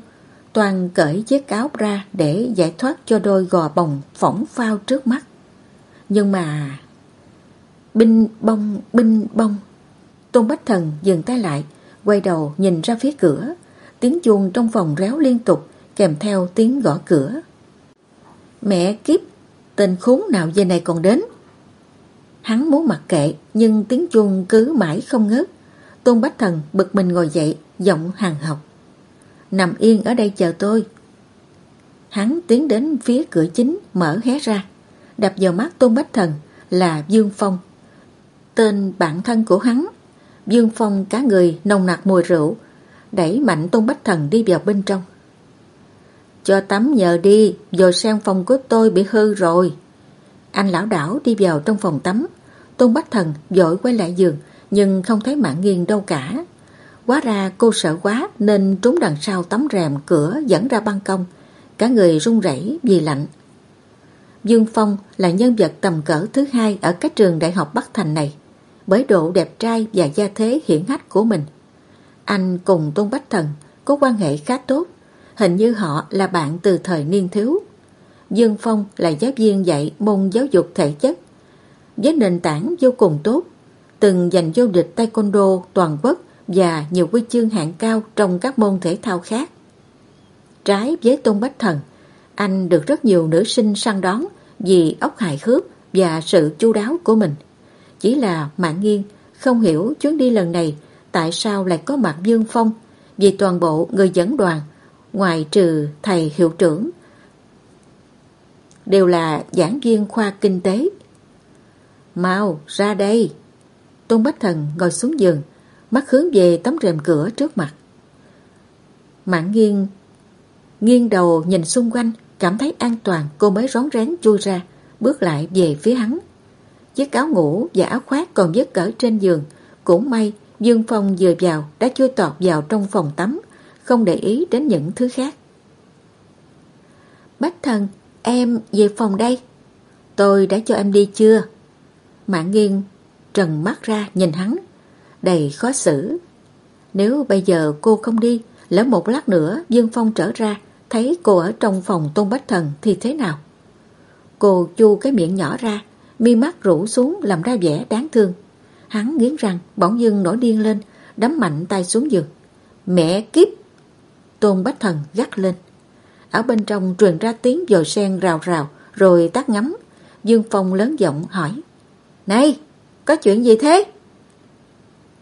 toàn cởi chiếc áo ra để giải thoát cho đôi gò bồng phỏng phao trước mắt. Nhưng mà... Binh bông, binh bông. Tôn Bách Thần dừng tay lại, quay đầu nhìn ra phía cửa. Tiếng chuông trong phòng réo liên tục, kèm theo tiếng gõ cửa. Mẹ kiếp, tên khốn nào giờ này còn đến? Hắn muốn mặc kệ, nhưng tiếng chuông cứ mãi không ngớt. Tôn Bách Thần bực mình ngồi dậy, giọng hàng học. Nằm yên ở đây chờ tôi. Hắn tiến đến phía cửa chính, mở hé ra. Đập vào mắt Tôn Bách Thần là Dương Phong. Tên bạn thân của hắn. Dương Phong cá người nồng nặc mùi rượu, đẩy mạnh Tôn Bách Thần đi vào bên trong. Cho tắm nhờ đi, rồi sang phòng của tôi bị hư rồi. Anh lão đảo đi vào trong phòng tắm. Tôn Bách Thần dội quay lại giường, nhưng không thấy mạng nghiêng đâu cả. Quá ra cô sợ quá nên trốn đằng sau tấm rèm cửa dẫn ra ban công. Cả người run rẩy vì lạnh. Dương Phong là nhân vật tầm cỡ thứ hai ở các trường đại học Bắc Thành này bởi độ đẹp trai và gia thế hiển hách của mình. Anh cùng Tôn Bách Thần có quan hệ khá tốt, hình như họ là bạn từ thời niên thiếu. Dương Phong là giáo viên dạy môn giáo dục thể chất, với nền tảng vô cùng tốt, từng giành vô địch taekwondo toàn quốc và nhiều huy chương hạng cao trong các môn thể thao khác. Trái với Tôn Bách Thần, anh được rất nhiều nữ sinh săn đón vì ốc hài hước và sự chu đáo của mình. Chỉ là Mạng Nghiên không hiểu chuyến đi lần này tại sao lại có mặt Dương Phong vì toàn bộ người dẫn đoàn ngoài trừ thầy hiệu trưởng đều là giảng viên khoa kinh tế. Mau ra đây! Tôn Bách Thần ngồi xuống giường mắt hướng về tấm rèm cửa trước mặt. Mạng nghiêng, nghiêng đầu nhìn xung quanh, cảm thấy an toàn, cô mới rón rén chui ra, bước lại về phía hắn. Chiếc áo ngủ và áo khoác còn vứt cỡ trên giường, cũng may Dương Phong vừa vào đã chui tọt vào trong phòng tắm, không để ý đến những thứ khác. Bách thần, em về phòng đây. Tôi đã cho em đi chưa? Mạng nghiêng trần mắt ra nhìn hắn, đầy khó xử. Nếu bây giờ cô không đi, lỡ một lát nữa Dương Phong trở ra, thấy cô ở trong phòng Tôn Bách Thần thì thế nào? Cô chu cái miệng nhỏ ra, mi mắt rũ xuống làm ra vẻ đáng thương. Hắn nghiến răng, bỗng dưng nổi điên lên, đấm mạnh tay xuống giường. Mẹ kiếp! Tôn Bách Thần gắt lên. Ở bên trong truyền ra tiếng dồi sen rào rào, rồi tắt ngắm. Dương Phong lớn giọng hỏi. Này, có chuyện gì thế?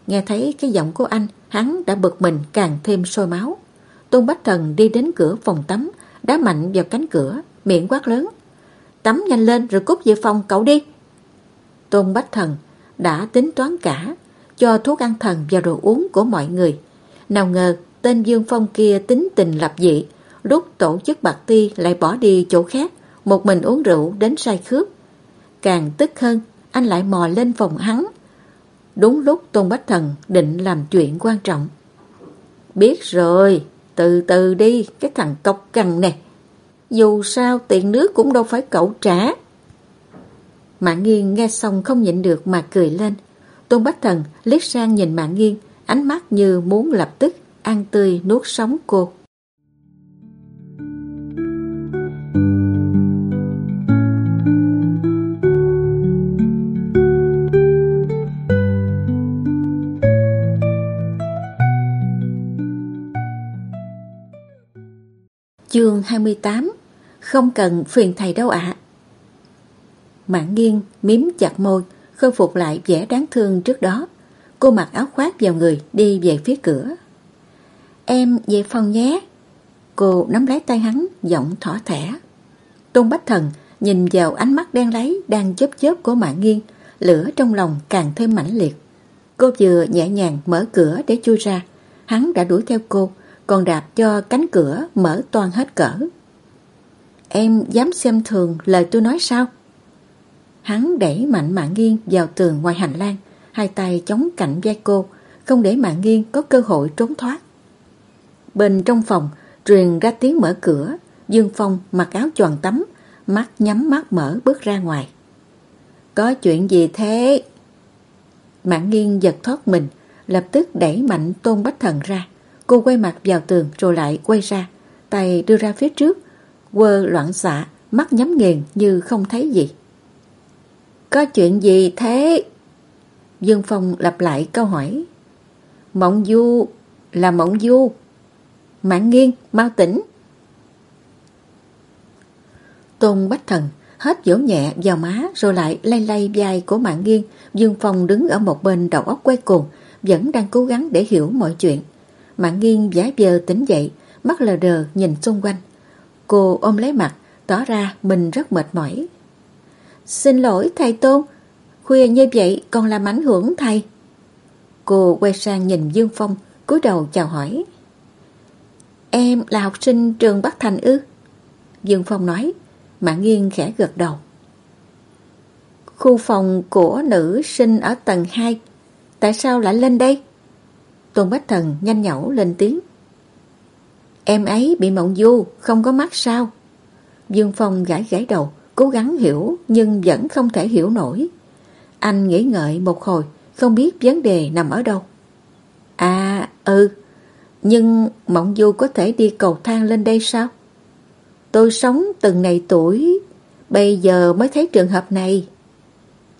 Nghe thấy cái giọng của anh, hắn đã bực mình càng thêm sôi máu. Tôn Bách Thần đi đến cửa phòng tắm, đá mạnh vào cánh cửa, miệng quát lớn. Tắm nhanh lên rồi cút về phòng cậu đi. Tôn Bách Thần đã tính toán cả, cho thuốc ăn thần vào đồ uống của mọi người. Nào ngờ tên Dương Phong kia tính tình lập dị, lúc tổ chức bạc ti lại bỏ đi chỗ khác, một mình uống rượu đến say khướp. Càng tức hơn, anh lại mò lên phòng hắn, Đúng lúc Tôn Bách Thần định làm chuyện quan trọng. Biết rồi, từ từ đi, cái thằng cọc cằn nè. Dù sao tiền nước cũng đâu phải cậu trả. Mạng nghiêng nghe xong không nhịn được mà cười lên. Tôn Bách Thần liếc sang nhìn Mạng nghiêng, ánh mắt như muốn lập tức ăn tươi nuốt sống cô. Chương 28 Không cần phiền thầy đâu ạ. À. Mạng nghiêng miếm chặt môi, khôi phục lại vẻ đáng thương trước đó. Cô mặc áo khoác vào người đi về phía cửa. Em về phòng nhé. Cô nắm lấy tay hắn, giọng thỏ thẻ. Tôn Bách Thần nhìn vào ánh mắt đen lấy đang chớp chớp của mạng nghiêng, lửa trong lòng càng thêm mãnh liệt. Cô vừa nhẹ nhàng mở cửa để chui ra, hắn đã đuổi theo cô, còn đạp cho cánh cửa mở toan hết cỡ. Em dám xem thường lời tôi nói sao? Hắn đẩy mạnh mạng nghiêng vào tường ngoài hành lang, hai tay chống cạnh vai cô, không để mạng nghiêng có cơ hội trốn thoát. Bên trong phòng, truyền ra tiếng mở cửa, Dương Phong mặc áo choàng tắm, mắt nhắm mắt mở bước ra ngoài. Có chuyện gì thế? Mạng nghiêng giật thoát mình, lập tức đẩy mạnh tôn bách thần ra. Cô quay mặt vào tường rồi lại quay ra, tay đưa ra phía trước, quơ loạn xạ, mắt nhắm nghiền như không thấy gì. Có chuyện gì thế? Dương Phong lặp lại câu hỏi. Mộng du là mộng du. Mạng nghiêng, mau tỉnh. Tôn Bách Thần hết dỗ nhẹ vào má rồi lại lay lay vai của mạng nghiêng. Dương Phong đứng ở một bên đầu óc quay cuồng, vẫn đang cố gắng để hiểu mọi chuyện. Mạng nghiêng giả vờ tỉnh dậy, mắt lờ đờ nhìn xung quanh. Cô ôm lấy mặt, tỏ ra mình rất mệt mỏi. Xin lỗi thầy Tôn, khuya như vậy còn làm ảnh hưởng thầy. Cô quay sang nhìn Dương Phong, cúi đầu chào hỏi. Em là học sinh trường Bắc Thành ư? Dương Phong nói, Mạng Nghiên khẽ gật đầu. Khu phòng của nữ sinh ở tầng 2, tại sao lại lên đây? Tôn Bách Thần nhanh nhẩu lên tiếng. Em ấy bị mộng du, không có mắt sao? Dương Phong gãi gãi đầu, cố gắng hiểu nhưng vẫn không thể hiểu nổi. Anh nghĩ ngợi một hồi, không biết vấn đề nằm ở đâu. À, ừ, nhưng Mộng Du có thể đi cầu thang lên đây sao? Tôi sống từng này tuổi, bây giờ mới thấy trường hợp này.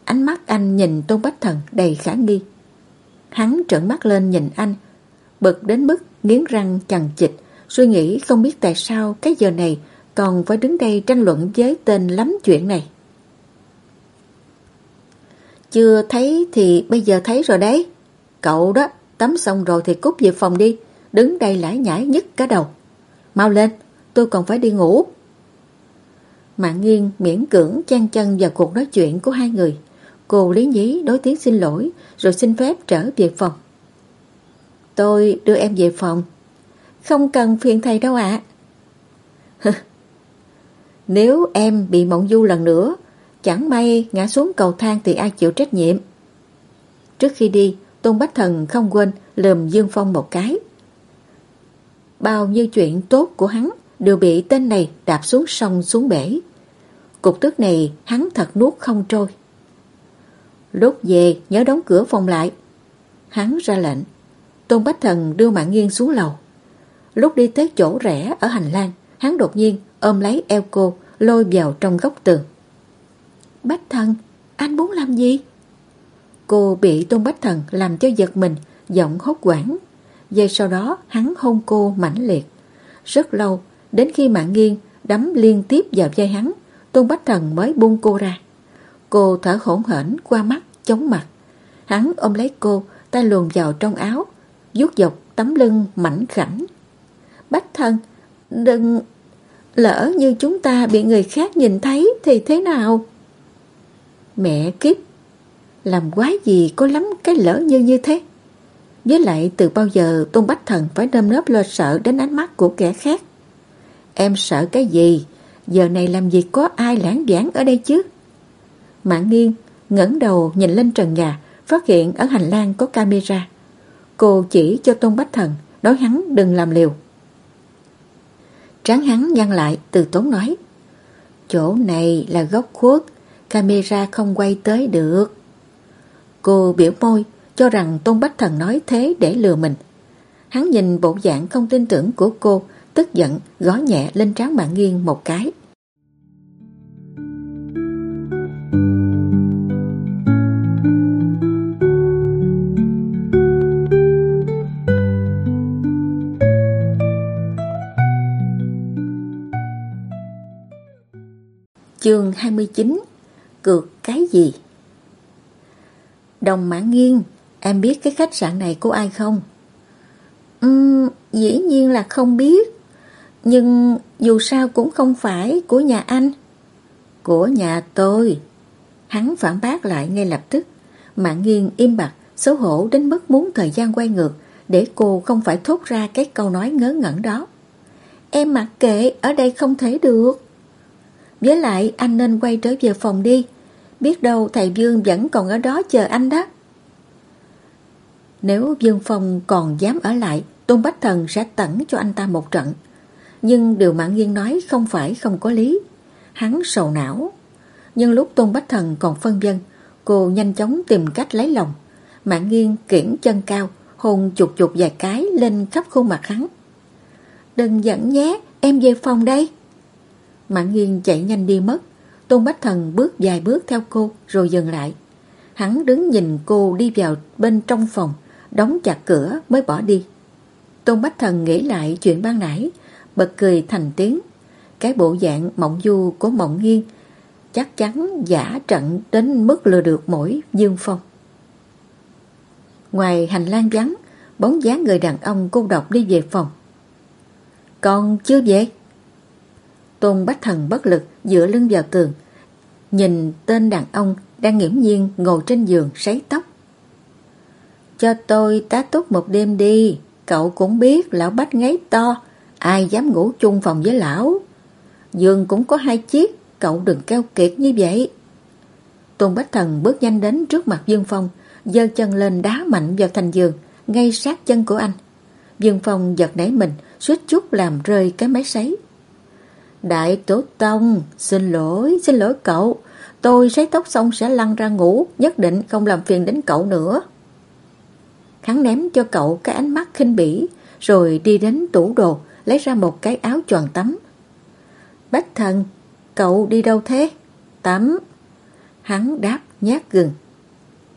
Ánh mắt anh nhìn Tôn Bách Thần đầy khả nghi. Hắn trợn mắt lên nhìn anh, bực đến mức nghiến răng chằng chịch, suy nghĩ không biết tại sao cái giờ này còn phải đứng đây tranh luận với tên lắm chuyện này. Chưa thấy thì bây giờ thấy rồi đấy. Cậu đó, tắm xong rồi thì cút về phòng đi, đứng đây lải nhải nhức cả đầu. Mau lên, tôi còn phải đi ngủ. Mạng nghiêng miễn cưỡng chan chân vào cuộc nói chuyện của hai người. Cô lý nhí đối tiếng xin lỗi rồi xin phép trở về phòng. Tôi đưa em về phòng. Không cần phiền thầy đâu ạ. Nếu em bị mộng du lần nữa, chẳng may ngã xuống cầu thang thì ai chịu trách nhiệm. Trước khi đi, Tôn Bách Thần không quên lườm Dương Phong một cái. Bao nhiêu chuyện tốt của hắn đều bị tên này đạp xuống sông xuống bể. Cục tức này hắn thật nuốt không trôi. Lúc về nhớ đóng cửa phòng lại. Hắn ra lệnh. Tôn Bách Thần đưa mạng nghiêng xuống lầu. Lúc đi tới chỗ rẽ ở hành lang, hắn đột nhiên ôm lấy eo cô, lôi vào trong góc tường. Bách Thần, anh muốn làm gì? Cô bị Tôn Bách Thần làm cho giật mình, giọng hốt quảng. Giây sau đó hắn hôn cô mãnh liệt. Rất lâu, đến khi mạng nghiêng đấm liên tiếp vào vai hắn, Tôn Bách Thần mới buông cô ra. Cô thở hổn hển qua mắt, chống mặt. Hắn ôm lấy cô, tay luồn vào trong áo, vuốt dọc tấm lưng mảnh khảnh. Bách Thần, đừng... Lỡ như chúng ta bị người khác nhìn thấy thì thế nào? Mẹ kiếp, làm quái gì có lắm cái lỡ như như thế? Với lại từ bao giờ Tôn Bách Thần phải đâm nớp lo sợ đến ánh mắt của kẻ khác? Em sợ cái gì? Giờ này làm gì có ai lãng giảng ở đây chứ? Mã nghiêng, ngẩng đầu nhìn lên trần nhà, phát hiện ở hành lang có camera. Cô chỉ cho Tôn Bách Thần, nói hắn đừng làm liều. Tráng hắn nhăn lại, từ tốn nói. Chỗ này là góc khuất, camera không quay tới được. Cô biểu môi, cho rằng Tôn Bách Thần nói thế để lừa mình. Hắn nhìn bộ dạng không tin tưởng của cô, tức giận gõ nhẹ lên trán mạng nghiêng một cái. Chương 29 Cược cái gì? Đồng Mã Nghiên, em biết cái khách sạn này của ai không? Uhm, dĩ nhiên là không biết. Nhưng dù sao cũng không phải của nhà anh. Của nhà tôi. Hắn phản bác lại ngay lập tức. mã nghiêng im bặt, xấu hổ đến mức muốn thời gian quay ngược để cô không phải thốt ra cái câu nói ngớ ngẩn đó. Em mặc kệ, ở đây không thể được. Với lại, anh nên quay trở về phòng đi. Biết đâu thầy Dương vẫn còn ở đó chờ anh đó. Nếu Dương Phong còn dám ở lại, Tôn Bách Thần sẽ tẩn cho anh ta một trận. Nhưng điều Mạng Nghiên nói không phải không có lý. Hắn sầu não. Nhưng lúc Tôn Bách Thần còn phân vân, Cô nhanh chóng tìm cách lấy lòng. Mạng Nghiên kiển chân cao, Hôn chụt chụt vài cái lên khắp khuôn mặt hắn. Đừng giận nhé, Em về phòng đây. Mã Nghiên chạy nhanh đi mất. Tôn Bách Thần bước vài bước theo cô Rồi dừng lại. Hắn đứng nhìn cô đi vào bên trong phòng, Đóng chặt cửa mới bỏ đi. Tôn Bách Thần nghĩ lại chuyện ban nãy, Bật cười thành tiếng. Cái bộ dạng mộng du của mộng nghiên Chắc chắn giả trận đến mức lừa được mỗi dương phong. Ngoài hành lang vắng, Bóng dáng người đàn ông cô độc đi về phòng. Còn chưa về? Tôn Bách Thần bất lực dựa lưng vào tường. Nhìn tên đàn ông đang nghiễm nhiên ngồi trên giường sấy tóc. Cho tôi tá túc một đêm đi, Cậu cũng biết lão Bách ngáy to, Ai dám ngủ chung phòng với lão. Giường cũng có hai chiếc, Cậu đừng keo kiệt như vậy. Tôn Bách Thần bước nhanh đến trước mặt Dương Phong, giơ chân lên đá mạnh vào thành giường, Ngay sát chân của anh. Dương Phong giật nảy mình, suýt chút làm rơi cái máy sấy. Đại Tổ Tông, xin lỗi, xin lỗi cậu. Tôi sấy tóc xong sẽ lăn ra ngủ, nhất định không làm phiền đến cậu nữa. Hắn ném cho cậu cái ánh mắt khinh bỉ, rồi đi đến tủ đồ, lấy ra một cái áo choàng tắm. Bách thần, cậu đi đâu thế? Tắm. Hắn đáp nhát gừng.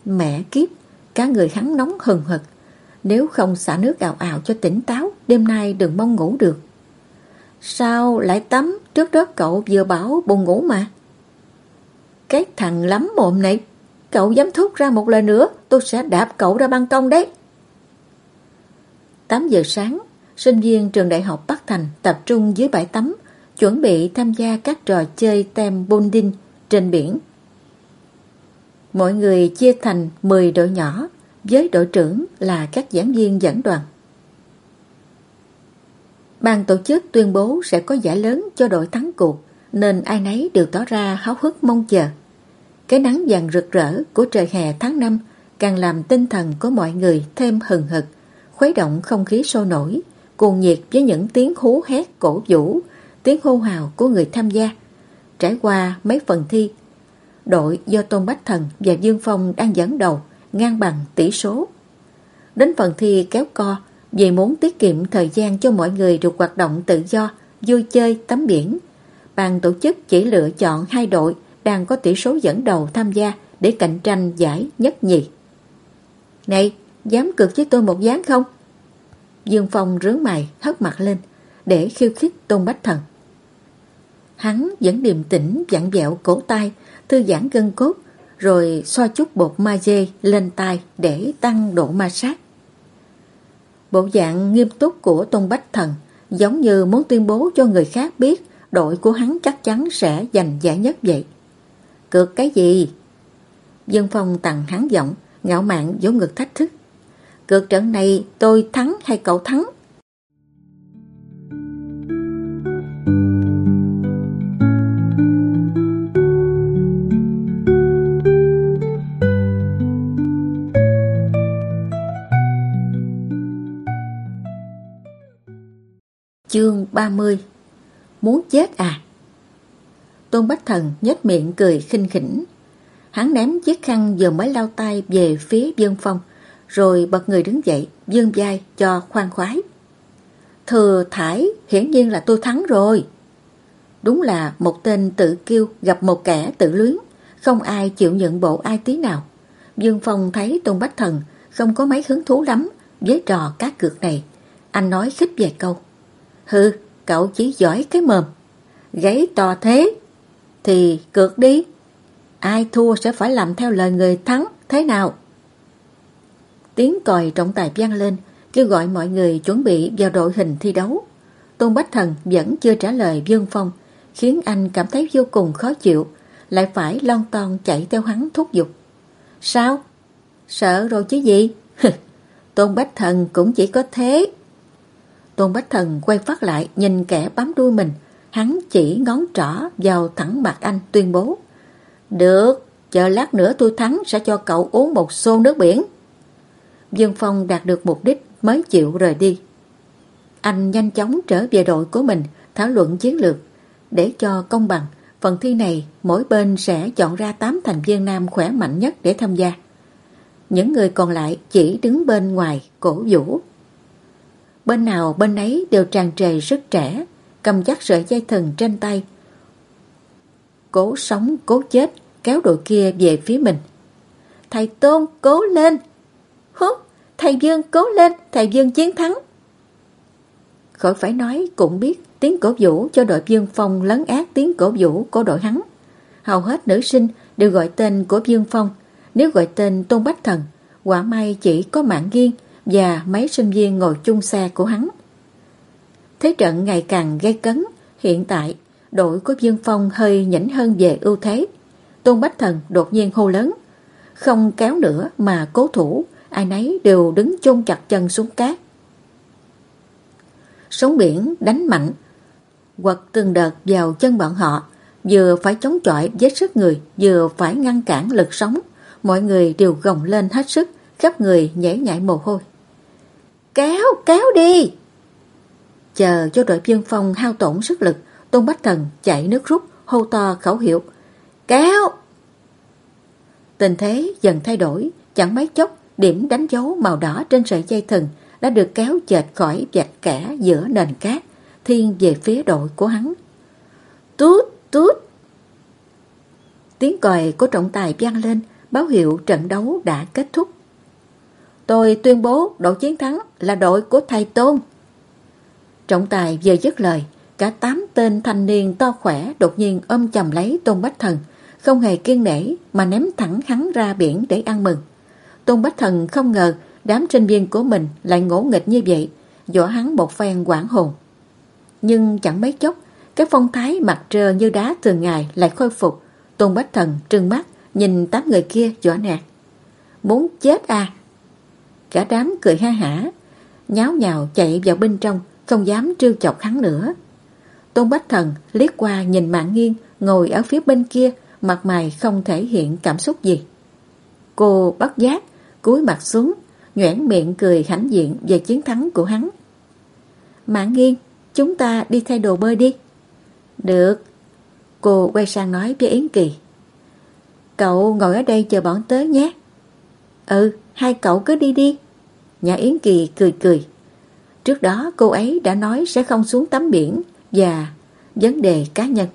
Mẹ kiếp, cả người hắn nóng hừng hực. Nếu không xả nước ào ào cho tỉnh táo, đêm nay đừng mong ngủ được. Sao lại tắm trước đó cậu vừa bảo buồn ngủ mà? Cái thằng lắm mồm này, Cậu dám thốt ra một lời nữa, Tôi sẽ đạp cậu ra ban công đấy. 8 giờ sáng, Sinh viên trường đại học Bắc Thành Tập trung dưới bãi tắm, Chuẩn bị tham gia các trò chơi tem bonding trên biển. Mọi người chia thành 10 đội nhỏ, Với đội trưởng là các giảng viên dẫn đoàn. Ban tổ chức tuyên bố sẽ có giải lớn cho đội thắng cuộc, nên ai nấy đều tỏ ra háo hức mong chờ. Cái nắng vàng rực rỡ của trời hè tháng 5 càng làm tinh thần của mọi người thêm hừng hực, khuấy động không khí sôi nổi, cuồng nhiệt với những tiếng hú hét cổ vũ, tiếng hô hào của người tham gia. Trải qua mấy phần thi, đội do Tôn Bách Thần và Dương Phong đang dẫn đầu, ngang bằng tỷ số. Đến phần thi kéo co, vì muốn tiết kiệm thời gian cho mọi người được hoạt động tự do, vui chơi, tắm biển. Ban tổ chức chỉ lựa chọn hai đội đang có tỷ số dẫn đầu tham gia để cạnh tranh giải nhất nhì. Này, dám cực với tôi một gián không? Dương Phong rướng mày hất mặt lên để khiêu khích Tôn Bách Thần. Hắn vẫn điềm tĩnh dặn dẹo cổ tay, thư giãn gân cốt, rồi xoa chút bột ma dê lên tay để tăng độ ma sát. Bộ dạng nghiêm túc của Tôn Bách Thần giống như muốn tuyên bố cho người khác biết đội của hắn chắc chắn sẽ giành giải nhất vậy. Cược cái gì? Dương Phong tặng hắn giọng, ngạo mạn vỗ ngực thách thức. Cược trận này tôi thắng hay cậu thắng? Chương 30 Muốn chết à? Tôn Bách Thần nhếch miệng cười khinh khỉnh. Hắn ném chiếc khăn vừa mới lau tay về phía Dương Phong, rồi bật người đứng dậy, dương vai cho khoan khoái. Thừa thải, hiển nhiên là tôi thắng rồi. Đúng là một tên tự kiêu gặp một kẻ tự luyến, không ai chịu nhận bộ ai tí nào. Dương Phong thấy Tôn Bách Thần không có mấy hứng thú lắm với trò cá cược này. Anh nói khích vài câu. Hừ, cậu chỉ giỏi cái mồm. Gáy to thế. Thì cược đi. Ai thua sẽ phải làm theo lời người thắng, thế nào? Tiếng còi trọng tài vang lên, kêu gọi mọi người chuẩn bị vào đội hình thi đấu. Tôn Bách Thần vẫn chưa trả lời Dương Phong, khiến anh cảm thấy vô cùng khó chịu, lại phải lon ton chạy theo hắn thúc giục. Sao? Sợ rồi chứ gì? Tôn Bách Thần cũng chỉ có thế. Tôn Bách Thần quay phát lại nhìn kẻ bám đuôi mình, hắn chỉ ngón trỏ vào thẳng mặt anh tuyên bố. Được, chờ lát nữa tôi thắng sẽ cho cậu uống một xô nước biển. Dương Phong đạt được mục đích mới chịu rời đi. Anh nhanh chóng trở về đội của mình thảo luận chiến lược. Để cho công bằng, phần thi này mỗi bên sẽ chọn ra 8 thành viên nam khỏe mạnh nhất để tham gia. Những người còn lại chỉ đứng bên ngoài cổ vũ. Bên nào bên ấy đều tràn trề sức trẻ, cầm chắc sợi dây thừng trên tay. Cố sống, cố chết, kéo đội kia về phía mình. Thầy Tôn, cố lên! Hú, thầy Dương cố lên, thầy Dương chiến thắng. Khỏi phải nói cũng biết tiếng cổ vũ cho đội Dương Phong lấn át tiếng cổ vũ của đội hắn. Hầu hết nữ sinh đều gọi tên của Dương Phong. Nếu gọi tên Tôn Bách Thần, quả may chỉ có Mạng nghiêng và mấy sinh viên ngồi chung xe của hắn. Thế trận ngày càng gây cấn, hiện tại đội của Dương Phong hơi nhỉnh hơn về ưu thế. Tôn Bách Thần đột nhiên hô lớn, không kéo nữa mà cố thủ, ai nấy đều đứng chôn chặt chân xuống cát. Sóng biển đánh mạnh, quật từng đợt vào chân bọn họ, vừa phải chống chọi với sức người, vừa phải ngăn cản lực sóng. Mọi người đều gồng lên hết sức, khắp người nhảy nhảy mồ hôi. Kéo, kéo đi! Chờ cho đội viên phong hao tổn sức lực, Tôn Bách Thần chạy nước rút, hô to khẩu hiệu. Kéo! Tình thế dần thay đổi, chẳng mấy chốc điểm đánh dấu màu đỏ trên sợi dây thừng đã được kéo chệch khỏi vạch kẻ giữa nền cát, thiên về phía đội của hắn. Tút, tút! Tiếng còi của trọng tài vang lên, báo hiệu trận đấu đã kết thúc. Tôi tuyên bố đội chiến thắng là đội của thầy Tôn. Trọng tài vừa dứt lời, cả tám tên thanh niên to khỏe đột nhiên ôm chầm lấy Tôn Bách Thần, không hề kiên nể mà ném thẳng hắn ra biển để ăn mừng. Tôn Bách Thần không ngờ đám sinh viên của mình lại ngỗ nghịch như vậy, dọa hắn một phen quảng hồn. Nhưng chẳng mấy chốc, cái phong thái mặt trơ như đá thường ngày lại khôi phục. Tôn Bách Thần trừng mắt, nhìn tám người kia dọa nạt. Muốn chết à? Cả đám cười ha hả, nháo nhào chạy vào bên trong, không dám trêu chọc hắn nữa. Tôn Bách Thần liếc qua nhìn mạng nghiêng, ngồi ở phía bên kia, mặt mày không thể hiện cảm xúc gì. Cô bắt giác, cúi mặt xuống, nhoẻn miệng cười hãnh diện về chiến thắng của hắn. Mạng nghiêng, chúng ta đi thay đồ bơi đi. Được. Cô quay sang nói với Yến Kỳ. Cậu ngồi ở đây chờ bọn tới nhé. Ừ, hai cậu cứ đi đi. Nhà Yến Kỳ cười cười. Trước đó cô ấy đã nói sẽ không xuống tắm biển và vấn đề cá nhân.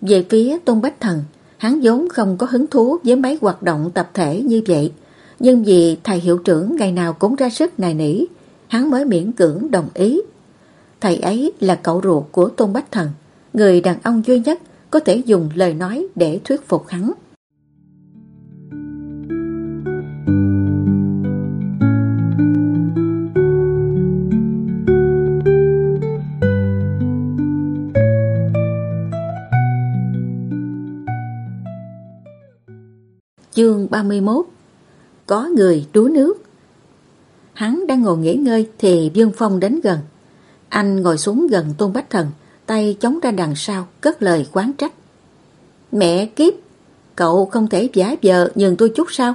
Về phía Tôn Bách Thần, hắn vốn không có hứng thú với mấy hoạt động tập thể như vậy. Nhưng vì thầy hiệu trưởng ngày nào cũng ra sức nài nỉ, hắn mới miễn cưỡng đồng ý. Thầy ấy là cậu ruột của Tôn Bách Thần, người đàn ông duy nhất có thể dùng lời nói để thuyết phục hắn. Chương 31 Có người đuối nước Hắn đang ngồi nghỉ ngơi thì Dương Phong đến gần. Anh ngồi xuống gần Tôn Bách Thần, tay chống ra đằng sau, cất lời quán trách. Mẹ kiếp, cậu không thể giả vờ nhường tôi chút sao?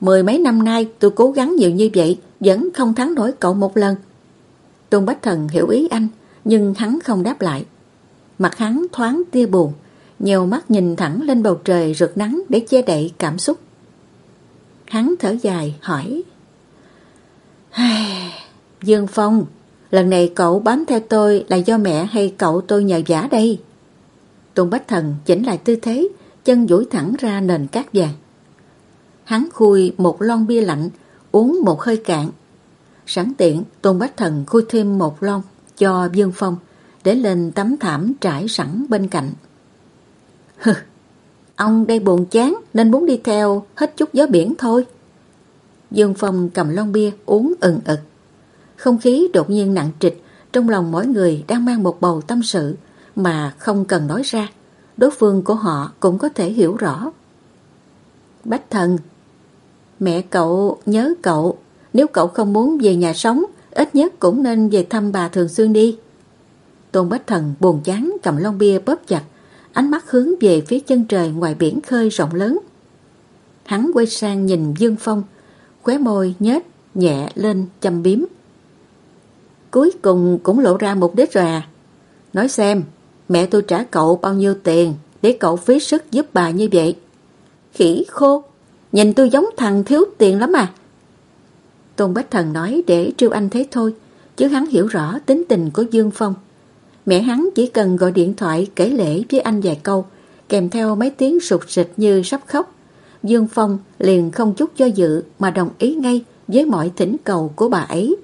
Mười mấy năm nay tôi cố gắng nhiều như vậy, vẫn không thắng nổi cậu một lần. Tôn Bách Thần hiểu ý anh, nhưng hắn không đáp lại. Mặt hắn thoáng tia buồn, nhiều mắt nhìn thẳng lên bầu trời rực nắng để che đậy cảm xúc. Hắn thở dài, hỏi. Dương Phong, Lần này cậu bám theo tôi là do mẹ hay cậu tôi nhờ giả đây? Tôn Bách Thần chỉnh lại tư thế, Chân duỗi thẳng ra nền cát vàng. Hắn khui một lon bia lạnh, Uống một hơi cạn. Sẵn tiện, Tôn Bách Thần khui thêm một lon Cho Dương Phong, Để lên tấm thảm trải sẵn bên cạnh. Hừ Ông đây buồn chán Nên muốn đi theo hết chút gió biển thôi Dương Phong cầm lon bia uống ừng ực không khí đột nhiên nặng trịch, trong lòng mỗi người đang mang một bầu tâm sự mà không cần nói ra. Đối phương của họ cũng có thể hiểu rõ. Bách thần, mẹ cậu nhớ cậu, nếu cậu không muốn về nhà sống, ít nhất cũng nên về thăm bà thường xuyên đi. Tôn Bách Thần buồn chán cầm lon bia bóp chặt, ánh mắt hướng về phía chân trời ngoài biển khơi rộng lớn. Hắn quay sang nhìn Dương Phong, khóe môi nhếch nhẹ lên châm biếm. Cuối cùng cũng lộ ra mục đích rồi à. Nói xem, mẹ tôi trả cậu bao nhiêu tiền để cậu phí sức giúp bà như vậy. Khỉ khô, nhìn tôi giống thằng thiếu tiền lắm à. Tôn Bách Thần nói để Triêu anh thế thôi, chứ hắn hiểu rõ tính tình của Dương Phong. Mẹ hắn chỉ cần gọi điện thoại kể lễ với anh vài câu, kèm theo mấy tiếng sụt sịch như sắp khóc. Dương Phong liền không chút do dự mà đồng ý ngay với mọi thỉnh cầu của bà ấy.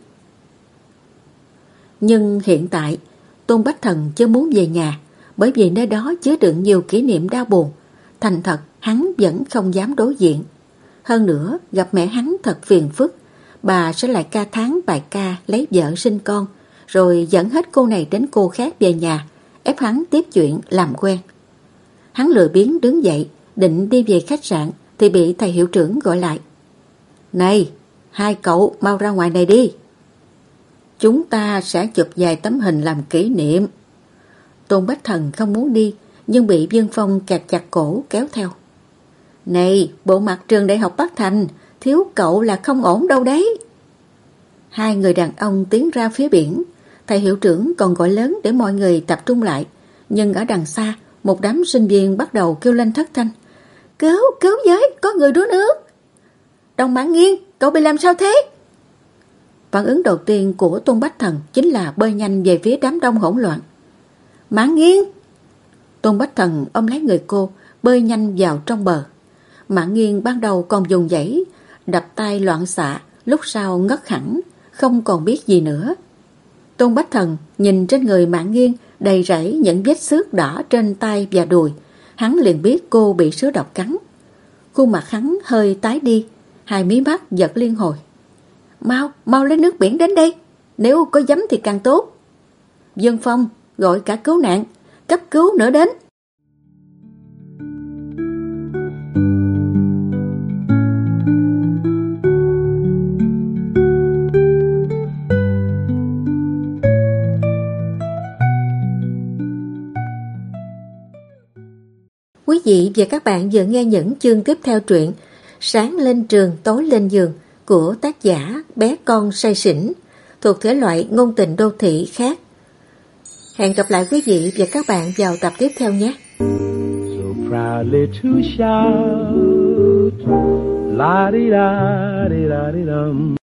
Nhưng hiện tại, Tôn Bách Thần chưa muốn về nhà, bởi vì nơi đó chứa đựng nhiều kỷ niệm đau buồn. Thành thật, hắn vẫn không dám đối diện. Hơn nữa, gặp mẹ hắn thật phiền phức. Bà sẽ lại ca tháng bài ca lấy vợ sinh con, rồi dẫn hết cô này đến cô khác về nhà, ép hắn tiếp chuyện làm quen. Hắn lười biến đứng dậy, định đi về khách sạn, thì bị thầy hiệu trưởng gọi lại. Này, hai cậu mau ra ngoài này đi. Chúng ta sẽ chụp vài tấm hình làm kỷ niệm. Tôn Bách Thần không muốn đi, nhưng bị Dương Phong kẹt chặt cổ kéo theo. Này, bộ mặt trường đại học Bắc Thành, thiếu cậu là không ổn đâu đấy. Hai người đàn ông tiến ra phía biển, thầy hiệu trưởng còn gọi lớn để mọi người tập trung lại. Nhưng ở đằng xa, một đám sinh viên bắt đầu kêu lên thất thanh. Cứu, cứu giới có người đuối nước. Đồng mãn nghiêng, cậu bị làm sao thế? Phản ứng đầu tiên của Tôn Bách Thần chính là bơi nhanh về phía đám đông hỗn loạn. Mãn nghiêng! Tôn Bách Thần ôm lấy người cô, bơi nhanh vào trong bờ. Mãn nghiêng ban đầu còn dùng dãy, đập tay loạn xạ, lúc sau ngất hẳn, không còn biết gì nữa. Tôn Bách Thần nhìn trên người mạng nghiêng đầy rẫy những vết xước đỏ trên tay và đùi. Hắn liền biết cô bị sứa độc cắn. Khuôn mặt hắn hơi tái đi, hai mí mắt giật liên hồi. Mau, mau lấy nước biển đến đây. Nếu có dám thì càng tốt. Dương Phong gọi cả cứu nạn, cấp cứu nữa đến. Vị và các bạn vừa nghe những chương tiếp theo truyện Sáng lên trường, tối lên giường của tác giả Bé Con Say Sỉnh thuộc thể loại ngôn tình đô thị khác. Hẹn gặp lại quý vị và các bạn vào tập tiếp theo nhé. So proudly to shout, la di da di da di dum.